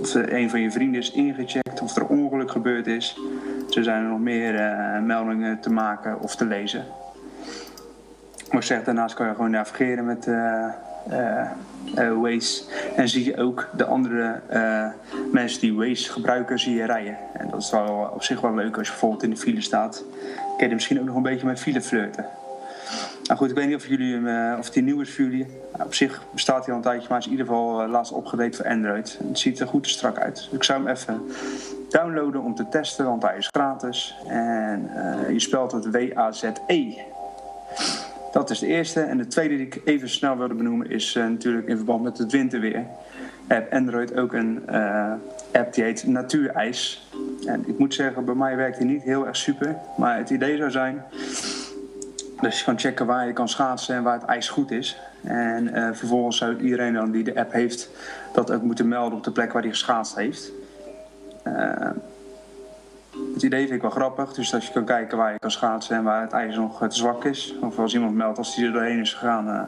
of een van je vrienden is ingecheckt. Of er een ongeluk gebeurd is. Zo zijn er nog meer meldingen te maken of te lezen. Maar zeg, daarnaast kan je gewoon navigeren met eh eh, Waze. En zie je ook de andere eh, mensen die Waze gebruiken, zie je rijden. En dat is wel op zich wel leuk als je bijvoorbeeld in de file staat. Kun je misschien ook nog een beetje met file flirten. Nou goed, ik weet niet of, jullie, eh, of die nieuw is voor jullie. Op zich bestaat hij al een tijdje, maar is in ieder geval laatst opgedate voor Android. Het ziet er goed en strak uit. Dus ik zou hem even downloaden om te testen, want hij is gratis. En je spelt het W-A-Z-E. Dat is de eerste. En de tweede die ik even snel wilde benoemen is eh, natuurlijk in verband met het winterweer. Heeft Android ook een eh, app die heet Natuurijs. En ik moet zeggen, bij mij werkt die niet heel erg super. Maar het idee zou zijn dus je kan checken waar je kan schaatsen en waar het ijs goed is. En eh, vervolgens zou iedereen dan die de app heeft dat ook moeten melden op de plek waar hij geschaatst heeft. Het idee vind ik wel grappig. Dus dat je kan kijken waar je kan schaatsen en waar het ijs nog eh, te zwak is. Of als iemand meldt als hij er doorheen is gegaan, eh,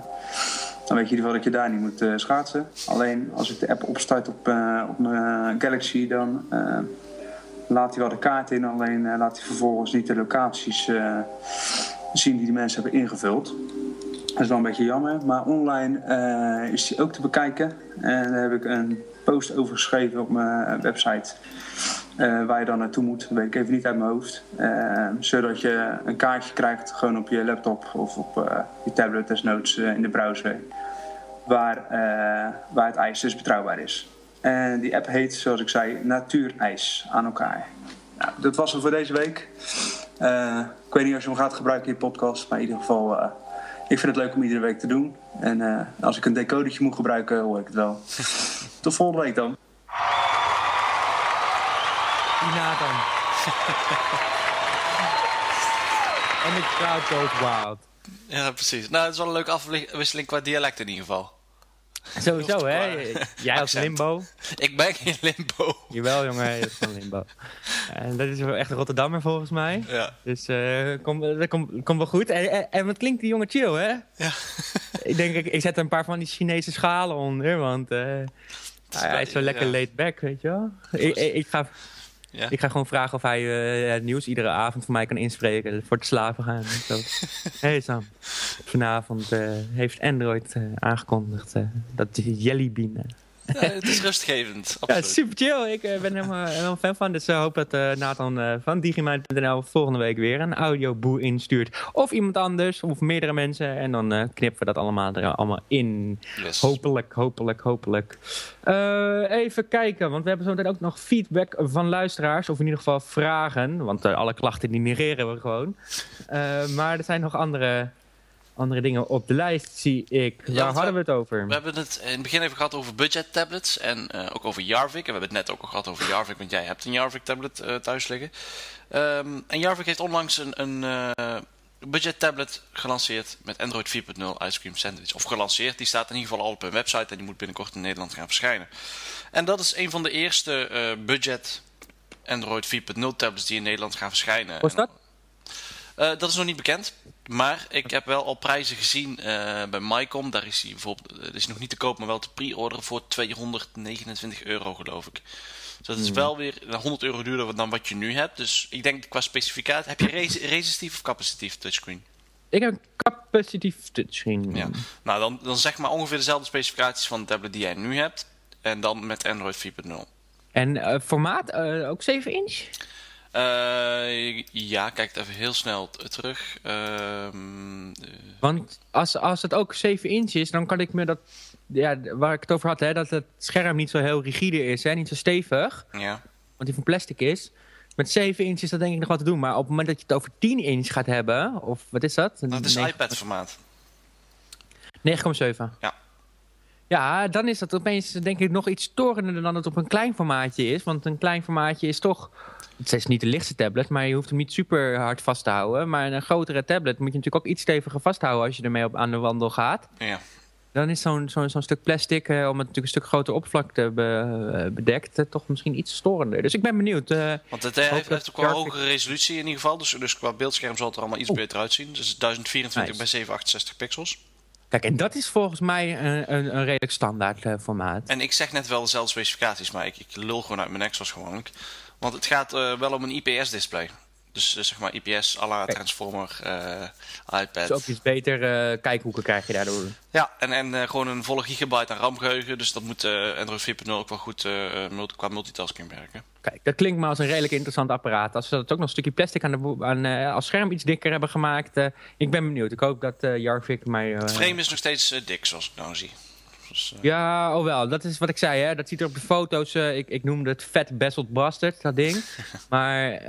dan weet je in ieder geval dat je daar niet moet eh, schaatsen. Alleen als ik de app opstart op, op mijn Galaxy, dan laat hij wel de kaart in. Alleen laat hij vervolgens niet de locaties zien die die mensen hebben ingevuld. Dat is wel een beetje jammer, maar online is die ook te bekijken. En daar heb ik een post over geschreven op mijn website. Eh, waar je dan naartoe moet, weet ik even niet uit mijn hoofd. Eh, zodat je een kaartje krijgt, gewoon op je laptop of op eh, je tablet, desnoods in de browser. Waar, waar het ijs dus betrouwbaar is. En die app heet, zoals ik zei, Natuurijs aan elkaar. Nou, dat was het voor deze week. Ik weet niet of je hem gaat gebruiken in je podcast, maar in ieder geval, ik vind het leuk om iedere week te doen. En als ik een decodertje moet gebruiken, hoor ik het wel. Tot volgende week dan. Die Nathan. en de crowd goes wild. Ja, precies. Nou, het is wel een leuke afwisseling qua dialect in ieder geval. Sowieso, hè? Jij als limbo. Ik ben geen limbo. Jawel, jongen, je bent van limbo. En dat is wel echt een Rotterdammer volgens mij. Ja. Dus eh kom, dat komt kom wel goed. En, en, en wat klinkt die jongen chill, hè? Ja. ik denk, ik, ik zet er een paar van die Chinese schalen onder, want eh, hij, hij is zo lekker ja. laid back, weet je wel? Ik, ik, ik ga, Ja. ik ga gewoon vragen of hij eh, het nieuws iedere avond voor mij kan inspreken voor te slapen gaan. Zo. hey Sam, vanavond eh, heeft Android eh, aangekondigd dat Jelly Bean... eh, Ja, het is rustgevend. ja, super chill. Ik eh, ben helemaal, helemaal fan van. Dus ik hoop dat eh, Nathan eh, van Digimind.nl volgende week weer een audioboe instuurt. Of iemand anders, of meerdere mensen. En dan eh, knippen we dat allemaal er allemaal in. Yes. Hopelijk, hopelijk, hopelijk. Eh, even kijken, want we hebben zo meteen ook nog feedback van luisteraars. Of in ieder geval vragen. Want eh, alle klachten die negeren we gewoon. Eh, maar er zijn nog andere, andere dingen op de lijst, zie ik. Waar we- hadden we het over? We hebben het in het begin even gehad over budget tablets en eh, ook over Jarvik. En we hebben het net ook al gehad over Jarvik, want jij hebt een Jarvik tablet eh, thuis liggen. Ehm, en Jarvik heeft onlangs een, een eh, budget tablet gelanceerd met Android 4.0 Ice Cream Sandwich. Of gelanceerd, die staat in ieder geval al op hun website en die moet binnenkort in Nederland gaan verschijnen. En dat is een van de eerste budget Android 4.0 tablets die in Nederland gaan verschijnen. Hoe is dat? Dat is nog niet bekend. Maar ik heb wel al prijzen gezien uh, bij MyCom. Daar is hij bijvoorbeeld, dat is nog niet te koop, maar wel te pre-orderen voor 229 euro geloof ik. Dus dat is hmm. wel weer 100 euro duurder dan wat je nu hebt. Dus ik denk qua specificaat, heb je resistief of capacitief touchscreen? Ik heb een capacitief touchscreen. Ja. Nou, dan, dan zeg maar ongeveer dezelfde specificaties van de tablet die jij nu hebt. En dan met Android 4.0. En uh, formaat uh, ook 7 inch? Uh, ja, kijk even heel snel terug. Ehm, Want als, als het ook 7 inch is, dan kan ik me dat... Ja, waar ik het over had, hè, dat het scherm niet zo heel rigide is, hè, niet zo stevig. Ja. Want die van plastic is. Met 7 inch is dat denk ik nog wat te doen. Maar op het moment dat je het over 10 inch gaat hebben, of wat is dat? Dat is iPad-formaat. 9,7. Ja. Ja, dan is dat opeens denk ik nog iets storender dan het op een klein formaatje is. Want een klein formaatje is toch... Het is niet de lichtste tablet, maar je hoeft hem niet super hard vast te houden. Maar een grotere tablet moet je natuurlijk ook iets steviger vasthouden als je ermee op aan de wandel gaat. Ja. Dan is zo'n zo'n zo'n stuk plastic, eh, om het natuurlijk een stuk groter oppervlakte be, uh, bedekt, uh, toch misschien iets storender. Dus ik ben benieuwd. Want het heeft, heeft ook wel hogere resolutie in ieder geval. Dus, dus qua beeldscherm zal het er allemaal iets beter uitzien. Dus 1024 nice. bij 768 pixels. Kijk, en dat is volgens mij een, een, een redelijk standaard formaat. En ik zeg net wel dezelfde specificaties, maar ik, ik lul gewoon uit mijn nek zoals gewoonlijk. Want het gaat uh, wel om een IPS-display. Dus uh, zeg maar IPS à la Transformer, iPad. Dus ook iets beter kijkhoeken krijg je daardoor. Ja, en, en gewoon een volle gigabyte aan RAM-geheugen. Dus dat moet Android 4.0 ook wel goed multi qua multitasking werken. Kijk, dat klinkt me als een redelijk interessant apparaat. Als ze dat ook nog een stukje plastic aan de, aan, als scherm iets dikker hebben gemaakt. Ik ben benieuwd. Ik hoop dat Jarvik mij... het frame is nog steeds dik, zoals ik nou zie. Dus, ja, oh wel. Dat is wat ik zei. Hè. Dat ziet er op de foto's... ik, ik noemde het vet bezeled bastard, dat ding. maar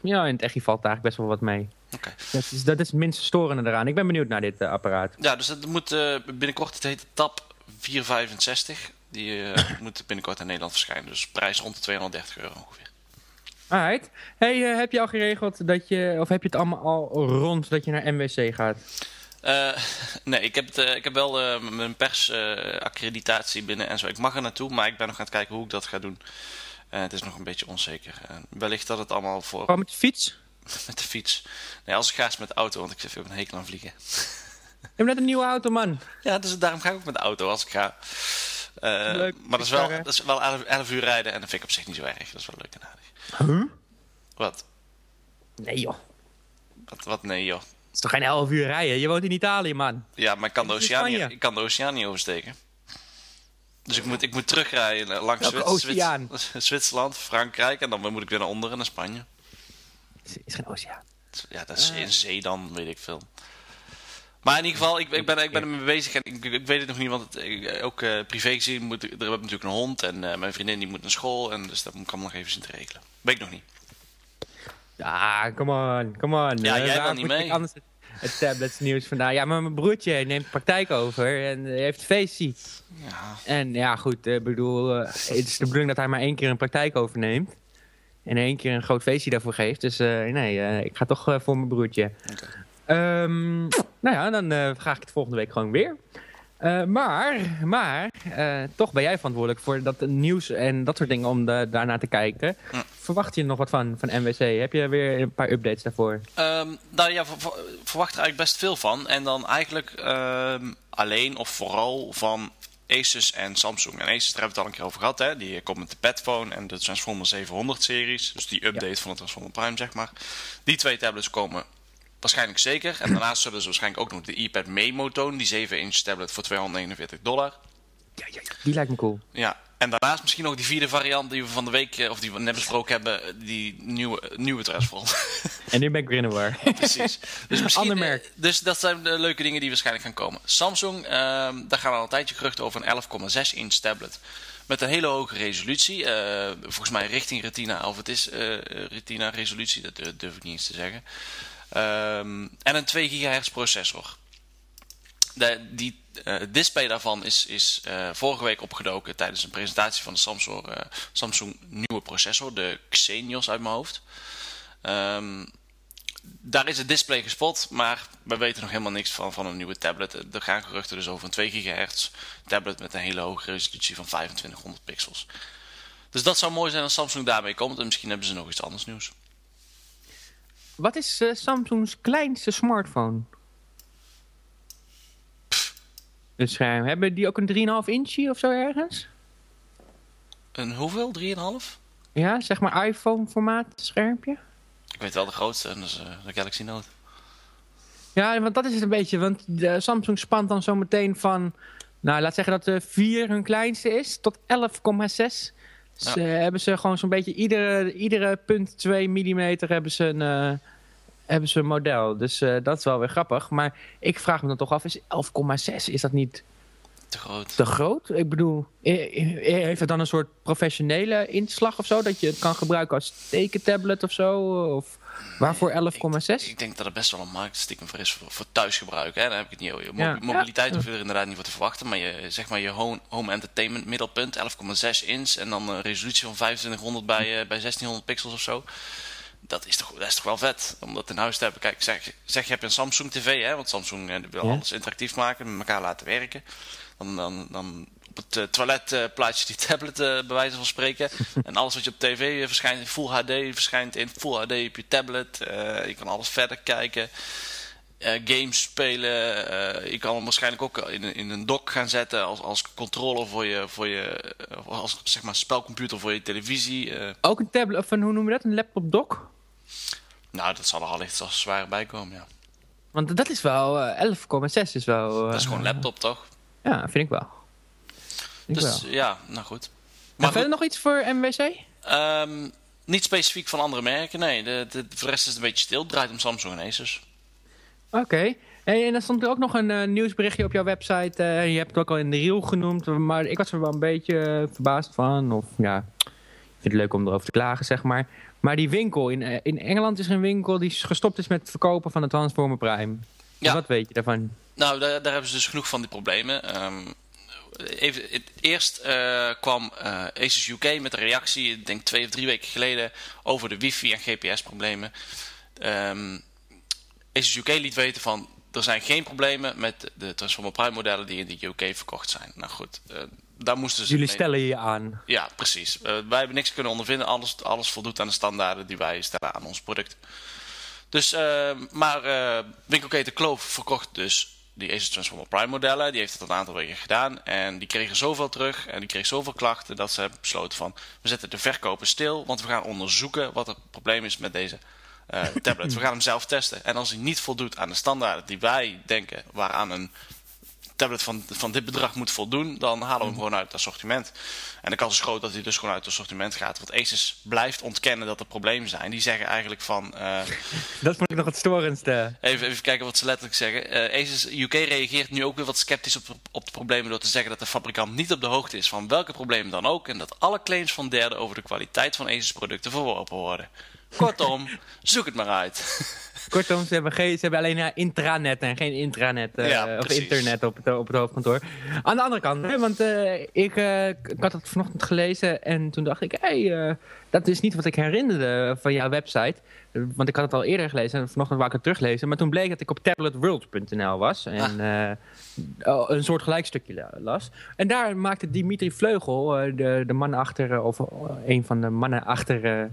ja, in het echt valt daar eigenlijk best wel wat mee. Okay. Dat, is, dat is het minste storende eraan. Ik ben benieuwd naar dit apparaat. Ja, dus dat moet binnenkort... Het heet TAP 465. Die moet binnenkort in Nederland verschijnen. Dus prijs rond de 230 euro ongeveer. Alright. Hey, heb je al geregeld dat je... Of heb je het allemaal al rond dat je naar MWC gaat? Uh, nee, ik heb, het, ik heb wel mijn persaccreditatie binnen en zo. Ik mag er naartoe, maar ik ben nog aan het kijken hoe ik dat ga doen. het is nog een beetje onzeker. wellicht dat het allemaal voor... Oh, met de fiets? met de fiets. Nee, als ik ga is met de auto, want ik zit op een hekel aan vliegen. Je hebt net een nieuwe auto, man. Ja, dus daarom ga ik ook met de auto als ik ga. Leuk, maar dat is wel, dat is wel 11, uur rijden en dat vind ik op zich niet zo erg. Dat is wel leuk en aardig. Huh? Wat? Nee joh. Wat, wat nee joh? Het is toch geen 11 uur rijden? Je woont in Italië, man. Ja, maar ik kan, de oceaan, ik kan de oceaan niet oversteken. Dus ik moet, ik moet terugrijden langs Zwits Zwitserland, Frankrijk en dan moet ik weer naar onder naar Spanje. Het is geen oceaan. Ja, dat is in zee dan, weet ik veel. Maar in ieder geval, ik, ik ben, ik ben ermee bezig en ik, ik weet het nog niet, want het, ook uh, privé gezien, moet, er hebben natuurlijk een hond en uh, mijn vriendin die moet naar school en dus dat kan ik nog even zien te regelen. Weet ik nog niet. Ja, come on, come on. Ja, jij dan niet mee. Anders het tablets nieuws vandaag. Ja, maar mijn broertje neemt praktijk over en heeft feestje. Ja. En ja, goed, ik bedoel, het is de bedoeling dat hij maar één keer een praktijk overneemt. En één keer een groot feestje daarvoor geeft. Dus nee, ik ga toch voor mijn broertje. Um, nou ja, dan vraag ik het volgende week gewoon weer. Maar, maar toch ben jij verantwoordelijk voor dat nieuws en dat soort dingen om de, daarnaar te kijken. Verwacht je nog wat van, van NWC? Heb je weer een paar updates daarvoor? Um, nou ja, ver, verwacht er eigenlijk best veel van. En dan eigenlijk um, alleen of vooral van Asus en Samsung. En Asus, daar hebben we het al een keer over gehad. Hè? Die komt met de Padphone en de Transformer 700 series. Dus die update ja. van de Transformer Prime, zeg maar. Die twee tablets komen Waarschijnlijk zeker. En daarnaast zullen ze waarschijnlijk ook nog de iPad Memo tonen. Die 7-inch tablet voor 249 dollar. Ja, ja, ja, die lijkt me cool. Ja, en daarnaast misschien nog die vierde variant die we van de week, eh, of die we net besproken hebben, die nieuwe, nieuwe Transform. En nu ben ik weer. Precies. Dus misschien, Ander merk. Dus dat zijn de leuke dingen die waarschijnlijk gaan komen. Samsung, uh, daar gaan al een tijdje geruchten over een 11,6 inch tablet. Met een hele hoge resolutie. Uh, volgens mij richting Retina, of het is uh, Retina resolutie, dat durf ik niet eens te zeggen. Um, en een 2 GHz processor. De, die uh, display daarvan is, is uh, vorige week opgedoken tijdens een presentatie van de Samsung, uh, Samsung nieuwe processor, de Xenios uit mijn hoofd. Um, daar is het display gespot, maar we weten nog helemaal niks van, van een nieuwe tablet. Er gaan geruchten dus over een 2 GHz tablet met een hele hoge resolutie van 2500 pixels. Dus dat zou mooi zijn als Samsung daarmee komt en misschien hebben ze nog iets anders nieuws. wat is eh, Samsung's kleinste smartphone? Een scherm. Hebben die ook een 3,5 inchie of zo ergens? Een hoeveel? 3,5? Ja, zeg maar iPhone formaat schermpje. Ik weet wel de grootste, en dat is eh, de Galaxy Note. Ja, want dat is het een beetje. Want de Samsung spant dan zo meteen van... Nou, laat zeggen dat de 4 hun kleinste is. Tot 11,6. Dus Ja. eh, hebben ze gewoon zo'n beetje... Iedere, iedere punt 2 mm hebben ze een... eh, hebben ze een model. Dus eh, dat is wel weer grappig. Maar ik vraag me dan toch af, is 11,6, is dat niet Te groot. te groot? Ik bedoel, heeft het dan een soort professionele inslag of zo? Dat je het kan gebruiken als tekentablet of zo? Of waarvoor 11,6? Ik denk dat er best wel een markt stiekem voor is voor, voor thuisgebruik. Hè? Dan heb ik het niet over. Ja. mobi- mobiliteit hoef je er inderdaad niet voor te verwachten. Maar je, zeg maar je home, home entertainment middelpunt, 11,6 inch. En dan een resolutie van 2500 bij, eh, bij 1600 pixels of zo. Dat is, toch, dat is toch wel vet om dat in huis te hebben. Kijk, zeg, zeg je hebt een Samsung TV, hè? want Samsung eh, wil Ja. alles interactief maken, met elkaar laten werken. Dan, dan, dan op het eh, toilet eh, plaats je die tablet eh, bij wijze van spreken. en alles wat je op tv verschijnt in Full HD, verschijnt in Full HD op je tablet. Je kan alles verder kijken. Games spelen. je kan hem waarschijnlijk ook in, een- in een dock gaan zetten als, als controller voor je, voor je als zeg maar spelcomputer voor je televisie. Ook een tablet, of een, hoe noem je dat? Een laptop dock? Nou, dat zal er allicht als zwaar bij komen, ja. Want dat is wel, eh, 11,6 is wel... eh, Dat is gewoon een laptop, toch? Ja, vind ik wel. Vind ik Dus wel. ja, nou goed. Maar verder nog iets voor MWC? ehm, niet specifiek van andere merken, nee. De, de, voor de rest is het een beetje stil. Het draait om Samsung en Asus. Oké. Hey, en dan stond er ook nog een eh, nieuwsberichtje op jouw website. eh, je hebt het ook al in de reel genoemd. Maar ik was er wel een beetje eh, verbaasd van. Of ja, ik vind het leuk om erover te klagen, zeg maar. Maar die winkel, in, eh, in Engeland is er een winkel die gestopt is met het verkopen van de Transformer Prime. Ja. Wat weet je daarvan? Nou, daar, daar hebben ze dus genoeg van die problemen. Ehm, even, het, eerst eh, kwam eh, Asus UK met een reactie, ik denk twee of drie weken geleden, over de wifi en GPS-problemen. Ehm Asus UK liet weten van, er zijn geen problemen met de Transformer Prime modellen die in de UK verkocht zijn. Nou goed, daar moesten ze Jullie mee- stellen je aan. Ja, precies. Eh, wij hebben niks kunnen ondervinden. Alles, alles voldoet aan de standaarden die wij stellen aan ons product. Dus, eh, maar eh, winkelketen Kloof verkocht dus die Asus Transformer Prime modellen. Die heeft het een aantal weken gedaan. En die kregen zoveel terug en die kreeg zoveel klachten dat ze hebben besloten van... we zetten de verkopen stil, want we gaan onderzoeken wat het probleem is met deze tablet. We gaan hem zelf testen. En als hij niet voldoet aan de standaarden die wij denken waaraan een tablet van, van dit bedrag moet voldoen, dan halen we hem gewoon uit het assortiment. En de kans is groot dat hij dus gewoon uit het assortiment gaat. Want Asus blijft ontkennen dat er problemen zijn. Die zeggen eigenlijk van... eh, Dat vond ik nog het storendste. even, even kijken wat ze letterlijk zeggen. Eh, Asus UK reageert nu ook weer wat sceptisch op, op de problemen... door te zeggen dat de fabrikant niet op de hoogte is van welke problemen dan ook... en dat alle claims van derden over de kwaliteit van Asus producten verworpen worden. Kortom, zoek het maar uit. Kortom, ze hebben, geen, ze hebben alleen uh, intranet en geen intranet eh, Ja, of internet op het, op het hoofdkantoor. Aan de andere kant, hè, want eh, ik, eh, ik had het vanochtend gelezen en toen dacht ik, hey, eh, dat is niet wat ik herinnerde van jouw website. Eh, Want ik had het al eerder gelezen en vanochtend wou ik het teruglezen. Maar toen bleek dat ik op tabletworld.nl was en eh, oh, een soort gelijkstukje la- las. En daar maakte Dimitri Vleugel, eh, de, de man achter, eh, of eh, een van de mannen achter eh,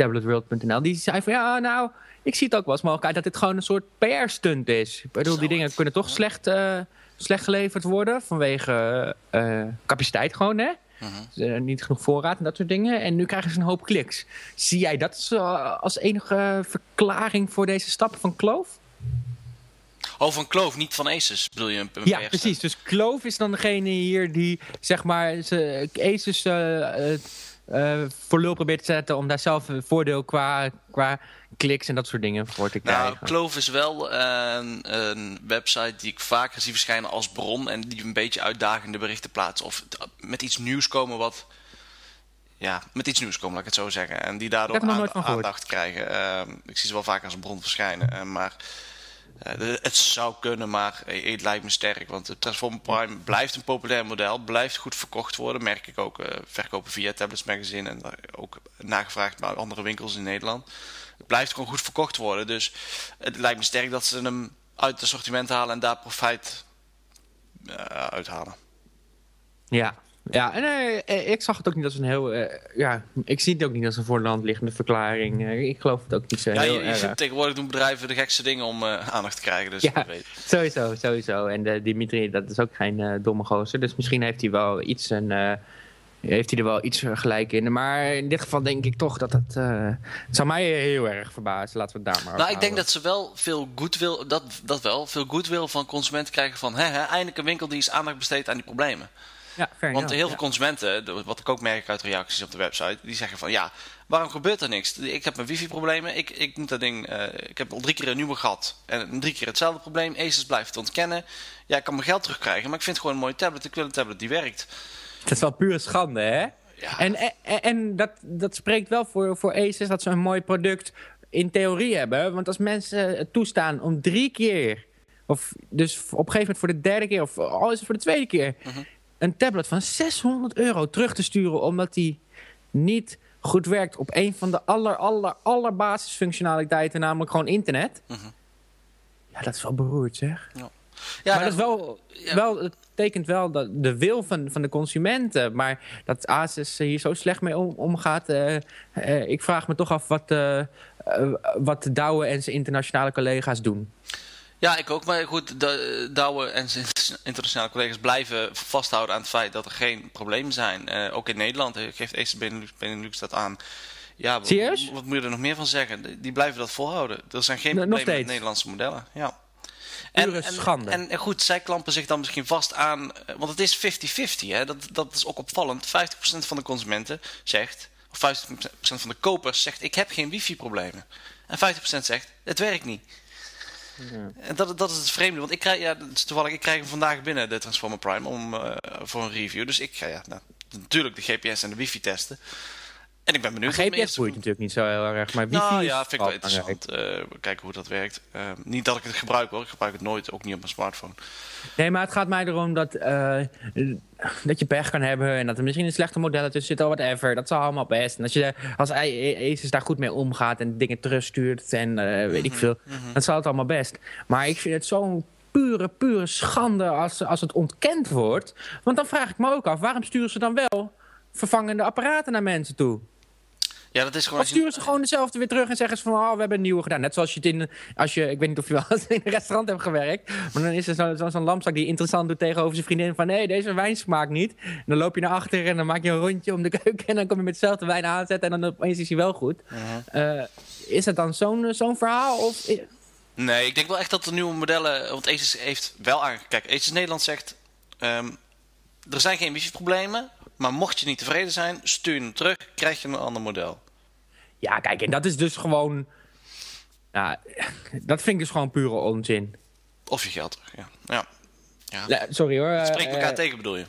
tabletworld.nl, die zei van ja, nou, ik zie het ook wel als mogelijkheid dat dit gewoon een soort PR-stunt is. Ik bedoel, die dingen kunnen toch slecht, eh, slecht geleverd worden vanwege eh, capaciteit gewoon, hè? Mhm. Eh, niet genoeg voorraad en dat soort dingen. En nu krijgen ze een hoop kliks. Zie jij dat als, enige verklaring voor deze stap van Kloof? Oh, van Kloof, niet van Asus, bedoel je? Een, een Ja, precies. Dus Kloof is dan degene hier die, zeg maar, ze, Asus eh, voor lul probeert te zetten om daar zelf een voordeel qua, qua kliks en dat soort dingen voor te krijgen. Nou, Kloof is wel een, een website die ik vaker zie verschijnen als bron en die een beetje uitdagende berichten plaatsen. Of met iets nieuws komen wat. Ja, met iets nieuws komen, laat ik het zo zeggen. En die daardoor aandacht krijgen. Ehm, ik zie ze wel vaak als een bron verschijnen. eh, maar eh, het zou kunnen, maar eh, het lijkt me sterk. Want de Transformer Prime blijft een populair model. Blijft goed verkocht worden. Merk ik ook eh, verkopen via Tablets Magazine. En ook nagevraagd bij andere winkels in Nederland. Het blijft gewoon goed verkocht worden. Dus het lijkt me sterk dat ze hem uit het assortiment halen en daar profijt eh, uithalen. Ja, Ja, en eh, ik zag het ook niet als een heel... eh, ja, ik zie het ook niet als een voor de hand liggende verklaring. Eh, ik geloof het ook niet zo Ja, heel je, je erg. ziet tegenwoordig doen bedrijven de gekste dingen om eh, aandacht te krijgen. Dus Ja. weet. Sowieso, sowieso. En Dimitri, dat is ook geen eh, domme gozer. Dus misschien heeft hij wel iets een, eh, heeft hij er wel iets gelijk in. Maar in dit geval denk ik toch dat het... eh, het zou mij heel erg verbazen. Laten we het daar maar Nou, ik denk dat ze wel veel goodwill, dat, dat wel, veel goodwill van consumenten krijgen van, hè, hè, eindelijk een winkel die is aandacht besteedt aan die problemen. Ja, fair Want enough, heel veel ja. consumenten, wat ik ook merk uit reacties op de website, die zeggen van ja, waarom gebeurt er niks? Ik heb mijn wifi-problemen, ik, ik moet dat ding, eh, ik heb al drie keer een nieuwe gehad en drie keer hetzelfde probleem. Asus blijft het ontkennen. Ja, ik kan mijn geld terugkrijgen, maar ik vind het gewoon een mooie tablet. Ik wil een tablet die werkt. Het is wel pure schande, hè? Ja. En, en, en dat, dat spreekt wel voor, voor Asus dat ze een mooi product in theorie hebben. Want als mensen het toestaan om drie keer... of dus op een gegeven moment voor de derde keer... of al is het voor de tweede keer... Mhm. Een tablet van 600 euro terug te sturen... omdat die niet goed werkt op een van de aller, aller, aller basisfunctionaliteiten... namelijk gewoon internet. Mhm. Ja, dat is wel beroerd, zeg. Ja, maar dat is wel, ja. wel, het tekent wel dat de wil van, van de consumenten. Maar dat Asus hier zo slecht mee om, omgaat. eh, eh, ik vraag me toch af wat, eh, wat Douwe en zijn internationale collega's doen. Ja, ik ook. Maar goed, de, Douwe en zijn internationale collega's blijven vasthouden aan het feit dat er geen problemen zijn. Eh, ook in Nederland eh, geeft Acer Benelux, Benelux dat aan. Ja, wat, Serieus? wat moet je er nog meer van zeggen? Die- blijven dat volhouden. Er zijn geen problemen met? Nederlandse modellen. Ja. Pure schande. En, en goed, zij klampen zich dan misschien vast aan... eh, Want het is 50-50, hè. Dat, dat is ook opvallend. 50% van de consumenten zegt... Of 50% van de kopers zegt... Ik heb geen wifi-problemen. En 50% zegt... Het werkt niet. En dat, dat is het vreemde, want ik krijg, ja, toevallig, ik krijg hem vandaag binnen, de Transformer Prime, om, eh, voor een review. Dus ik ga ja, nou, natuurlijk de GPS en de wifi testen. En ik ben benieuwd. GPS boeit natuurlijk niet zo heel erg. Maar wifi Nou is ja, vind ik wel interessant. Eh, kijken hoe dat werkt. Eh, niet dat ik het gebruik hoor, ik gebruik het nooit, ook niet op mijn smartphone. Nee, maar het gaat mij erom dat, eh, dat je pech kan hebben. En dat er misschien een slechte modellen tussen zitten. of whatever. Dat is allemaal best. En als, je, als daar goed mee omgaat. En dingen terugstuurt. En eh, weet ik veel. Dan zal het allemaal best. Maar ik vind het zo'n pure, pure schande als, als het ontkend wordt. Want dan vraag ik me ook af. Waarom sturen ze dan wel vervangende apparaten naar mensen toe? Ja, dat is gewoon... Of sturen ze gewoon dezelfde weer terug en zeggen ze van... oh, we hebben een nieuwe gedaan. Net zoals je het in... Als je, ik weet niet of je wel eens in een restaurant hebt gewerkt... maar dan is er zo- zo- zo'n lampzak die interessant doet tegenover zijn vriendin... van nee, deze wijn smaakt niet. En dan loop je naar achter en dan maak je een rondje om de keuken... en dan kom je met dezelfde wijn aanzetten en dan opeens is hij wel goed. Eh, is het dan zo'n zo'n verhaal? Of, Nee, ik denk wel echt dat de nieuwe modellen... Want Asus heeft wel aangekeken. Asus Nederland zegt... ehm, er zijn geen wifi-problemen... maar mocht je niet tevreden zijn, stuur hem terug... krijg je een ander model. ja, kijk, en dat is dus gewoon... Nou, dat vind ik dus gewoon pure onzin. Of je geld terug, ja. ja. ja. Sorry hoor. Het spreekt elkaar eh, tegen, bedoel je?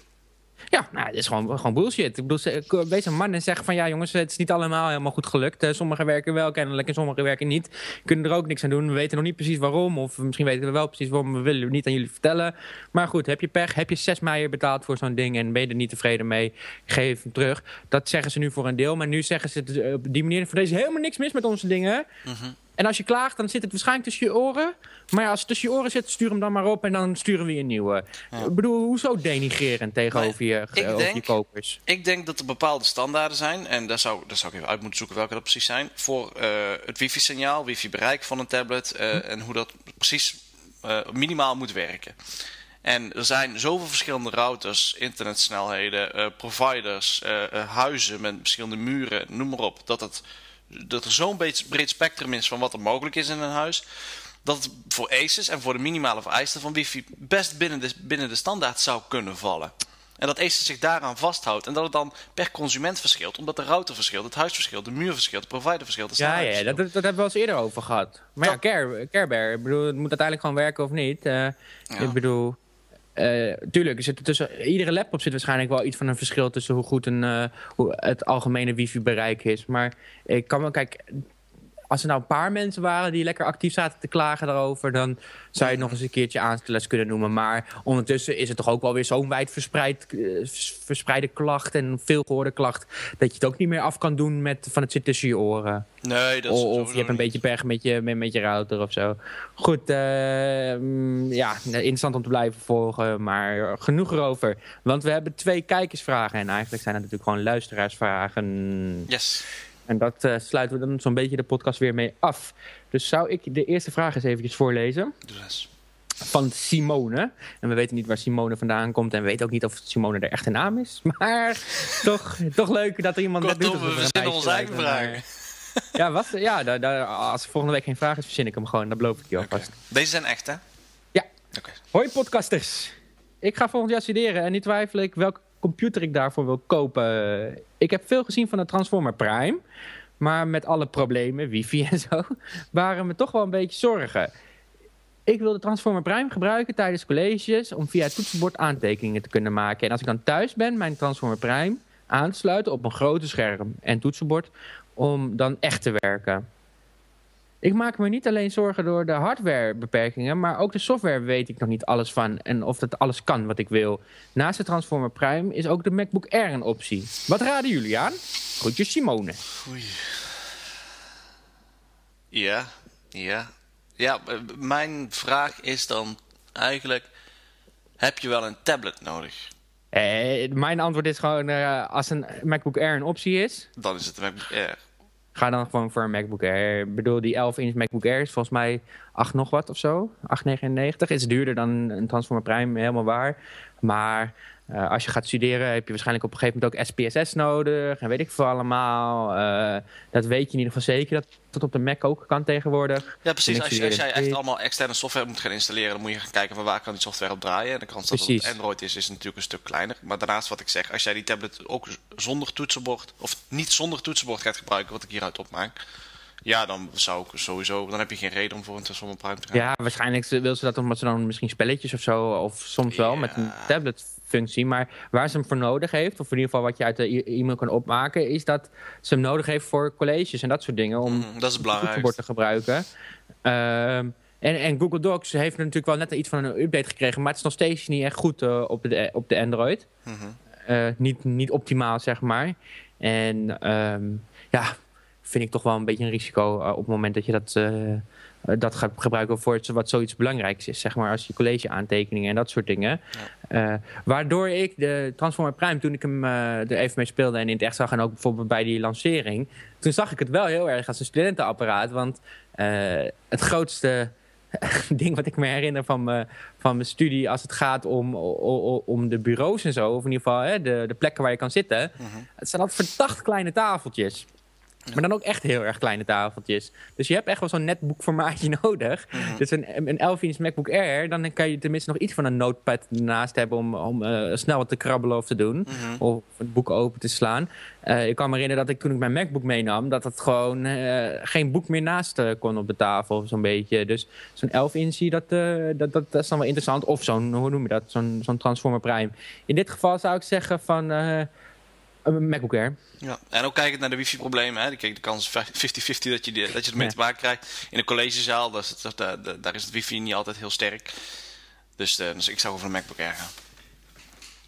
Ja, nou, het is gewoon, gewoon bullshit. Ik bedoel, ze- wees een man en zeg van ja jongens, het is niet allemaal helemaal goed gelukt. Eh, Sommigen werken wel kennelijk en sommigen werken niet. Kunnen er ook niks aan doen. We weten nog niet precies waarom. Of misschien weten we wel precies waarom. We willen het niet aan jullie vertellen. Maar goed, heb je pech, heb je 6 mei betaald voor zo'n ding en ben je er niet tevreden mee, geef hem terug. Dat zeggen ze nu voor een deel. Maar nu zeggen ze eh, op die manier, voor deze helemaal niks mis met onze dingen. En als je klaagt, dan zit het waarschijnlijk tussen je oren. Maar ja, als het tussen je oren zit, stuur hem dan maar op en dan sturen we je een nieuwe. Ik bedoel, hoezo denigrerend tegenover je, ik over je denk- kopers? Ik denk dat er bepaalde standaarden zijn, en daar zou, daar zou ik even uit moeten zoeken welke dat precies zijn, voor eh, het wifi-signaal, wifi-bereik van een tablet eh, en hoe dat precies eh, minimaal moet werken. En er zijn zoveel verschillende routers, internetsnelheden, eh, providers, eh, eh, huizen met verschillende muren, noem maar op, dat, het, dat er zo'n breed, breed spectrum is van wat er mogelijk is in een huis, dat het voor ACES en voor de minimale vereisten van wifi best binnen de, binnen de standaard zou kunnen vallen. En dat Acer zich daaraan vasthoudt. En dat het dan per consument verschilt. Omdat de router verschilt, het huis verschilt, de muur verschilt, de provider verschilt. De Ja, ja, dat, dat hebben we al eens eerder over gehad. Maar ja, Care, Care Bear, ik bedoel, het moet uiteindelijk gewoon werken of niet. Eh, Ik bedoel, eh, tuurlijk, tussen, iedere laptop zit waarschijnlijk wel iets van een verschil tussen hoe goed een, eh, hoe het algemene wifi-bereik is. Maar ik kan wel, kijk, als er nou een paar mensen waren die lekker actief zaten te klagen daarover, dan zou je het nog eens een keertje aanstellers kunnen noemen. Maar ondertussen is het toch ook wel weer zo'n wijd verspreid, eh, verspreide klacht en veel gehoorde klacht, dat je het ook niet meer af kan doen met van het zit tussen je oren. Nee, dat is of, of je hebt een beetje pech met je, met, met je router of zo. Goed, eh, mm, ja, interessant om te blijven volgen, maar genoeg erover. Want we hebben twee kijkersvragen en eigenlijk zijn het natuurlijk gewoon luisteraarsvragen. Yes. En dat eh, sluiten we dan zo'n beetje de podcast weer mee af. Dus zou ik de eerste vraag eens eventjes voorlezen. Eens. Van Simone. En we weten niet waar Simone vandaan komt. En we weten ook niet of Simone de echte naam is. Maar toch, toch leuk dat er iemand dat doet. Kortom, we verzinnen onze eigen vragen. Ja, wat, ja da- da- als er volgende week geen vraag is, verzin ik hem gewoon. Dat beloof ik je alvast. Deze zijn echt, hè? Ja. Hoi podcasters. Ik ga volgend jaar studeren en nu twijfel ik welke computer ik daarvoor wil kopen. Ik heb veel gezien van de Transformer Prime. Maar met alle problemen, wifi en zo, waren me toch wel een beetje zorgen. Ik wil de Transformer Prime gebruiken tijdens colleges om via het toetsenbord aantekeningen te kunnen maken. En als ik dan thuis ben, mijn Transformer Prime aan te sluiten op een grote scherm en toetsenbord om dan echt te werken. Ik maak me niet alleen zorgen door de hardwarebeperkingen, maar ook de software weet ik nog niet alles van en of dat alles kan wat ik wil. Naast de Transformer Prime is ook de MacBook Air een optie. Wat raden jullie aan? Groetjes Simone. Oei. Ja, ja. Ja, mijn vraag is dan eigenlijk... Heb je wel een tablet nodig? Eh, mijn antwoord is gewoon, eh, als een MacBook Air een optie is, Dan is het een MacBook Air. Ga dan gewoon voor een MacBook Air. Ik bedoel, die 11 inch MacBook Air is volgens mij 8 nog wat of zo. 8,99. Is duurder dan een Transformer Prime, helemaal waar. Maar eh, als je gaat studeren heb je waarschijnlijk op een gegeven moment ook SPSS nodig. En weet ik veel allemaal. Eh, dat weet je in ieder geval zeker dat dat op de Mac ook kan tegenwoordig. Ja, precies. Als, je, als jij studeer echt allemaal externe software moet gaan installeren... dan moet je gaan kijken van waar kan die software op draaien. En de kans dat het op. Android is, is natuurlijk een stuk kleiner. Maar daarnaast wat ik zeg, als jij die tablet ook zonder toetsenbord... of niet zonder toetsenbord gaat gebruiken, wat ik hieruit opmaak... ja, dan zou ik sowieso... dan heb je geen reden om voor een Transformer Prime te gaan. Ja, waarschijnlijk wil ze dat omdat ze dan misschien spelletjes of zo, of soms wel Ja. met een tabletfunctie. Maar waar ze hem voor nodig heeft, of in ieder geval wat je uit de e- e-mail kan opmaken, is dat ze hem nodig heeft voor colleges en dat soort dingen. Om Mhm, dat is toetsenbord te gebruiken. Ehm, en, en Google Docs heeft natuurlijk wel net iets van een update gekregen, maar het is nog steeds niet echt goed eh, op, de, op de Android. Mhm. Eh, niet, niet optimaal, zeg maar. En ehm, ja, vind ik toch wel een beetje een risico eh, op het moment dat je dat, dat gaat gebruiken voor wat zoiets belangrijks is. Zeg maar als je college aantekeningen en dat soort dingen. Eh, waardoor ik de Transformer Prime, toen ik hem eh, er even mee speelde en in het echt zag, en ook bijvoorbeeld bij die lancering, toen zag ik het wel heel erg als een studentenapparaat. Want eh, het grootste ding wat ik me herinner van, me, van mijn studie als het gaat om de bureaus en zo, of in ieder geval hè, de, de plekken waar je kan zitten. Mhm. Het zijn altijd verdacht kleine tafeltjes. Maar dan ook echt heel erg kleine tafeltjes. Dus je hebt echt wel zo'n netboekformaatje nodig. Mhm. Dus een, een 11 inch MacBook Air, dan kan je tenminste nog iets van een notepad ernaast hebben om, om eh, snel wat te krabbelen of te doen. Mhm. Of het boek open te slaan. Eh, ik kan me herinneren dat ik toen ik mijn MacBook meenam, dat het gewoon eh, geen boek meer naast kon op de tafel, zo'n beetje. Dus zo'n 11 inch, dat, dat, dat, dat is dan wel interessant. Of zo'n, hoe noem je dat, zo'n zo'n Transformer Prime. In dit geval zou ik zeggen van een MacBook Air. Ja, en ook kijkend naar de wifi-problemen. Kijk, de kans is 50-50 dat je, die- dat je ermee Ja. te maken krijgt. In een collegezaal, dat is het- daar is het wifi niet altijd heel sterk. Dus, eh, dus ik zou over een MacBook Air gaan.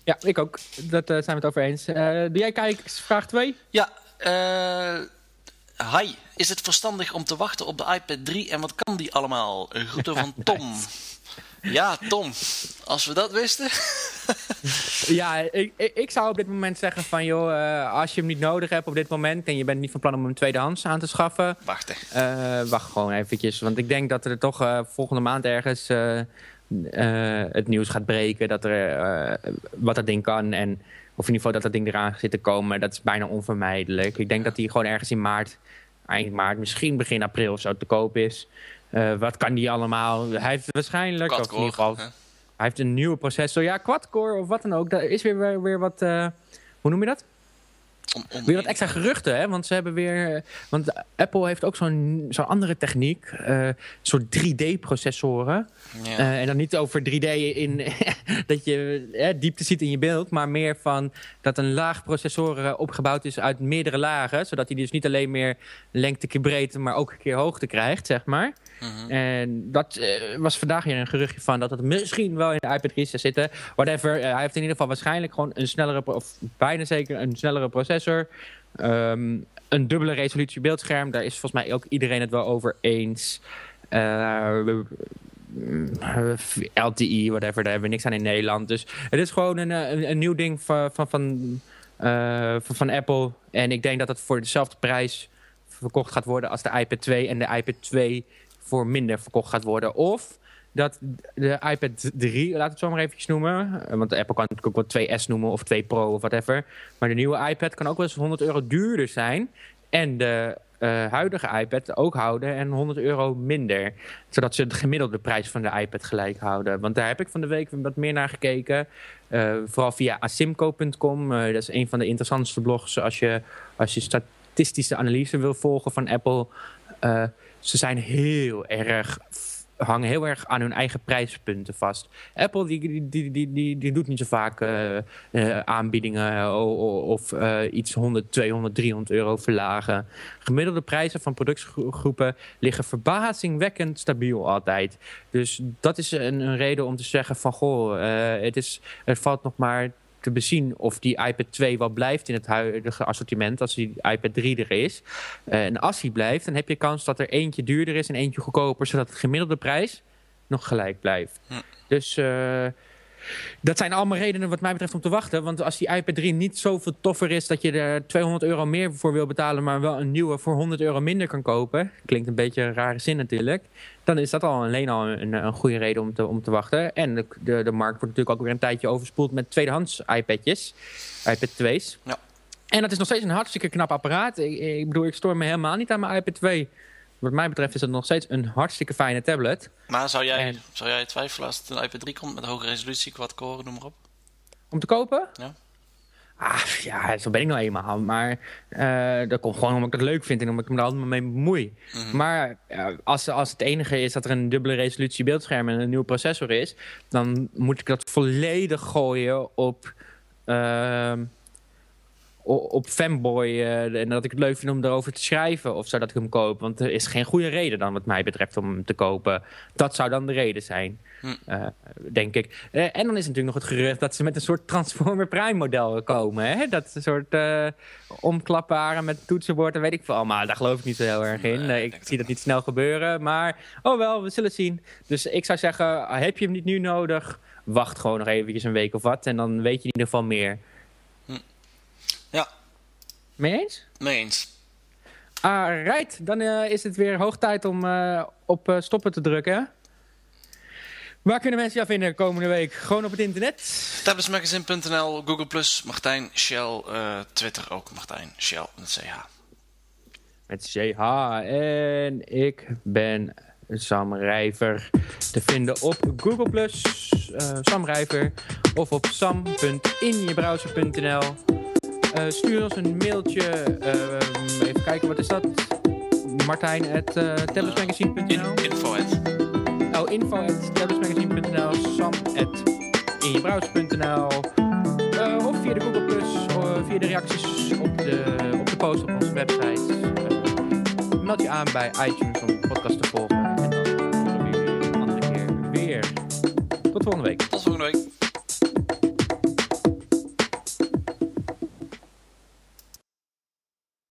Ja, ik ook. Dat eh, zijn we het over eens. Eh doe jij kijkers vraag 2? Ja, hi. Is het verstandig om te wachten op de iPad 3 en wat kan die allemaal? Een groeten van Tom. Ja, Tom. Als we dat wisten. Ja, ik, ik, ik zou op dit moment zeggen van joh, eh, als je hem niet nodig hebt op dit moment en je bent niet van plan om hem tweedehands aan te schaffen, Wachten. eh, wacht gewoon eventjes. Want ik denk dat er toch eh, volgende maand ergens eh, het nieuws gaat breken dat er wat dat ding kan en of in ieder geval dat dat ding eraan zit te komen. Dat is bijna onvermijdelijk. Ik denk dat die gewoon ergens in maart, eind maart, misschien begin april of zo te koop is. Eh, wat kan die allemaal? Hij heeft waarschijnlijk, of in ieder geval, Quad-core, hè. hij heeft een nieuwe processor. Ja, quad-core of wat dan ook. Dat is weer, weer, weer wat... eh, hoe noem je dat? Om, om Weer wat extra geruchten, hè? Want ze hebben weer. Want Apple heeft ook zo'n zo'n andere techniek. eh soort 3D-processoren. Ja. Eh, en dan niet over 3D in dat je eh, diepte ziet in je beeld, maar meer van dat een laag processor eh, opgebouwd is uit meerdere lagen, zodat hij dus niet alleen meer lengte keer breedte, maar ook een keer hoogte krijgt, zeg maar. Mhm. En dat eh, was vandaag weer een geruchtje van dat het misschien wel in de iPad 3 zou zitten. Whatever, eh, hij heeft in ieder geval waarschijnlijk gewoon een snellere, of bijna zeker een snellere processor. Ehm, een dubbele resolutie beeldscherm, daar is volgens mij ook iedereen het wel over eens. Eh, LTE, whatever, daar hebben we niks aan in Nederland. Dus het is gewoon een, een, nieuw ding van, van, van, van Apple. En ik denk dat het voor dezelfde prijs verkocht gaat worden als de iPad 2. En de iPad 2 voor minder verkocht gaat worden. Of dat de iPad 3, laat het zo maar eventjes noemen. eh, Want de Apple kan natuurlijk ook wel 2S noemen of 2 Pro of whatever. Maar de nieuwe iPad kan ook wel eens 100 euro duurder zijn. En de eh, huidige iPad ook houden en 100 euro minder. Zodat ze de gemiddelde prijs van de iPad gelijk houden. Want daar heb ik van de week wat meer naar gekeken. Eh, vooral via asimco.com. Dat is een van de interessantste blogs als je, als je statistische analyse wil volgen van Apple. Eh, ze zijn heel erg hangen heel erg aan hun eigen prijspunten vast. Apple die, die, die, die, die, doet niet zo vaak eh, eh, aanbiedingen o- of eh, iets 100, 200, 300 euro verlagen. Gemiddelde prijzen van productgroepen liggen verbazingwekkend stabiel altijd. Dus dat is een, een reden om te zeggen van goh, eh, het, is, het valt nog maar te bezien of die iPad 2 wel blijft in het huidige assortiment als die iPad 3 er is. Eh, en als die blijft, dan heb je kans dat er eentje duurder is en eentje goedkoper, zodat het gemiddelde prijs nog gelijk blijft. Hm. Dus eh, dat zijn allemaal redenen wat mij betreft om te wachten. Want als die iPad 3 niet zoveel toffer is dat je er 200 euro meer voor wil betalen, maar wel een nieuwe voor 100 euro minder kan kopen. Klinkt een beetje een rare zin natuurlijk. Dan is dat al alleen al een, een goede reden om te, om te wachten. En de, de, de markt wordt natuurlijk ook weer een tijdje overspoeld met tweedehands iPadjes. iPad 2's. Ja. En dat is nog steeds een hartstikke knap apparaat. Ik, ik bedoel, ik stoor me helemaal niet aan mijn iPad 2. Wat mij betreft is het nog steeds een hartstikke fijne tablet. Maar zou jij, En- zou jij twijfelen als het een iPad 3 komt met hoge resolutie, quad-core, noem maar op? Om te kopen? Ja. Ah, ja, zo ben ik nou eenmaal. Maar eh, dat komt gewoon omdat ik het leuk vind en omdat ik me er altijd mee bemoei. Mhm. Maar ja, als, als het enige is dat er een dubbele resolutie beeldscherm en een nieuwe processor is, dan moet ik dat volledig gooien op, ehm, op fanboy. eh, en dat ik het leuk vind om erover te schrijven of zodat ik hem koop. Want er is geen goede reden dan wat mij betreft om hem te kopen. Dat zou dan de reden zijn. Hm. Eh, denk ik. Eh, en dan is natuurlijk nog het gerucht dat ze met een soort Transformer Prime model komen. Hè? Dat soort omklapbare met toetsenbord en weet ik veel allemaal. Daar geloof ik niet zo heel erg in. Nee, ik zie dat niet snel gebeuren. Maar, oh wel, we zullen zien. Dus ik zou zeggen, heb je hem niet nu nodig? Wacht gewoon nog eventjes een week of wat. En dan weet je in ieder geval meer. Ja, Mee eens? mee eens. Alright, dan eh, is het weer hoog tijd om eh, op eh, stoppen te drukken. Waar kunnen mensen jou vinden komende week? Gewoon op het internet? Tabletsmagazine.nl, Google+, Martijn, Shell, Twitter ook Martijn, Shell met CH. Met CH. En ik ben Sam Rijver te vinden op Google+, eh Sam Rijver, of op sam.injebrowser.nl. Eh stuur ons een mailtje. eh, even kijken, wat is dat? Martijn at eh, info at. Oh, info at. Sam. Eh, of via de Google Plus, of via de reacties op de, op de post op onze website. Meld je aan bij iTunes om de podcast te volgen. En dan horen we jullie een andere keer weer. Tot volgende week. Tot volgende week.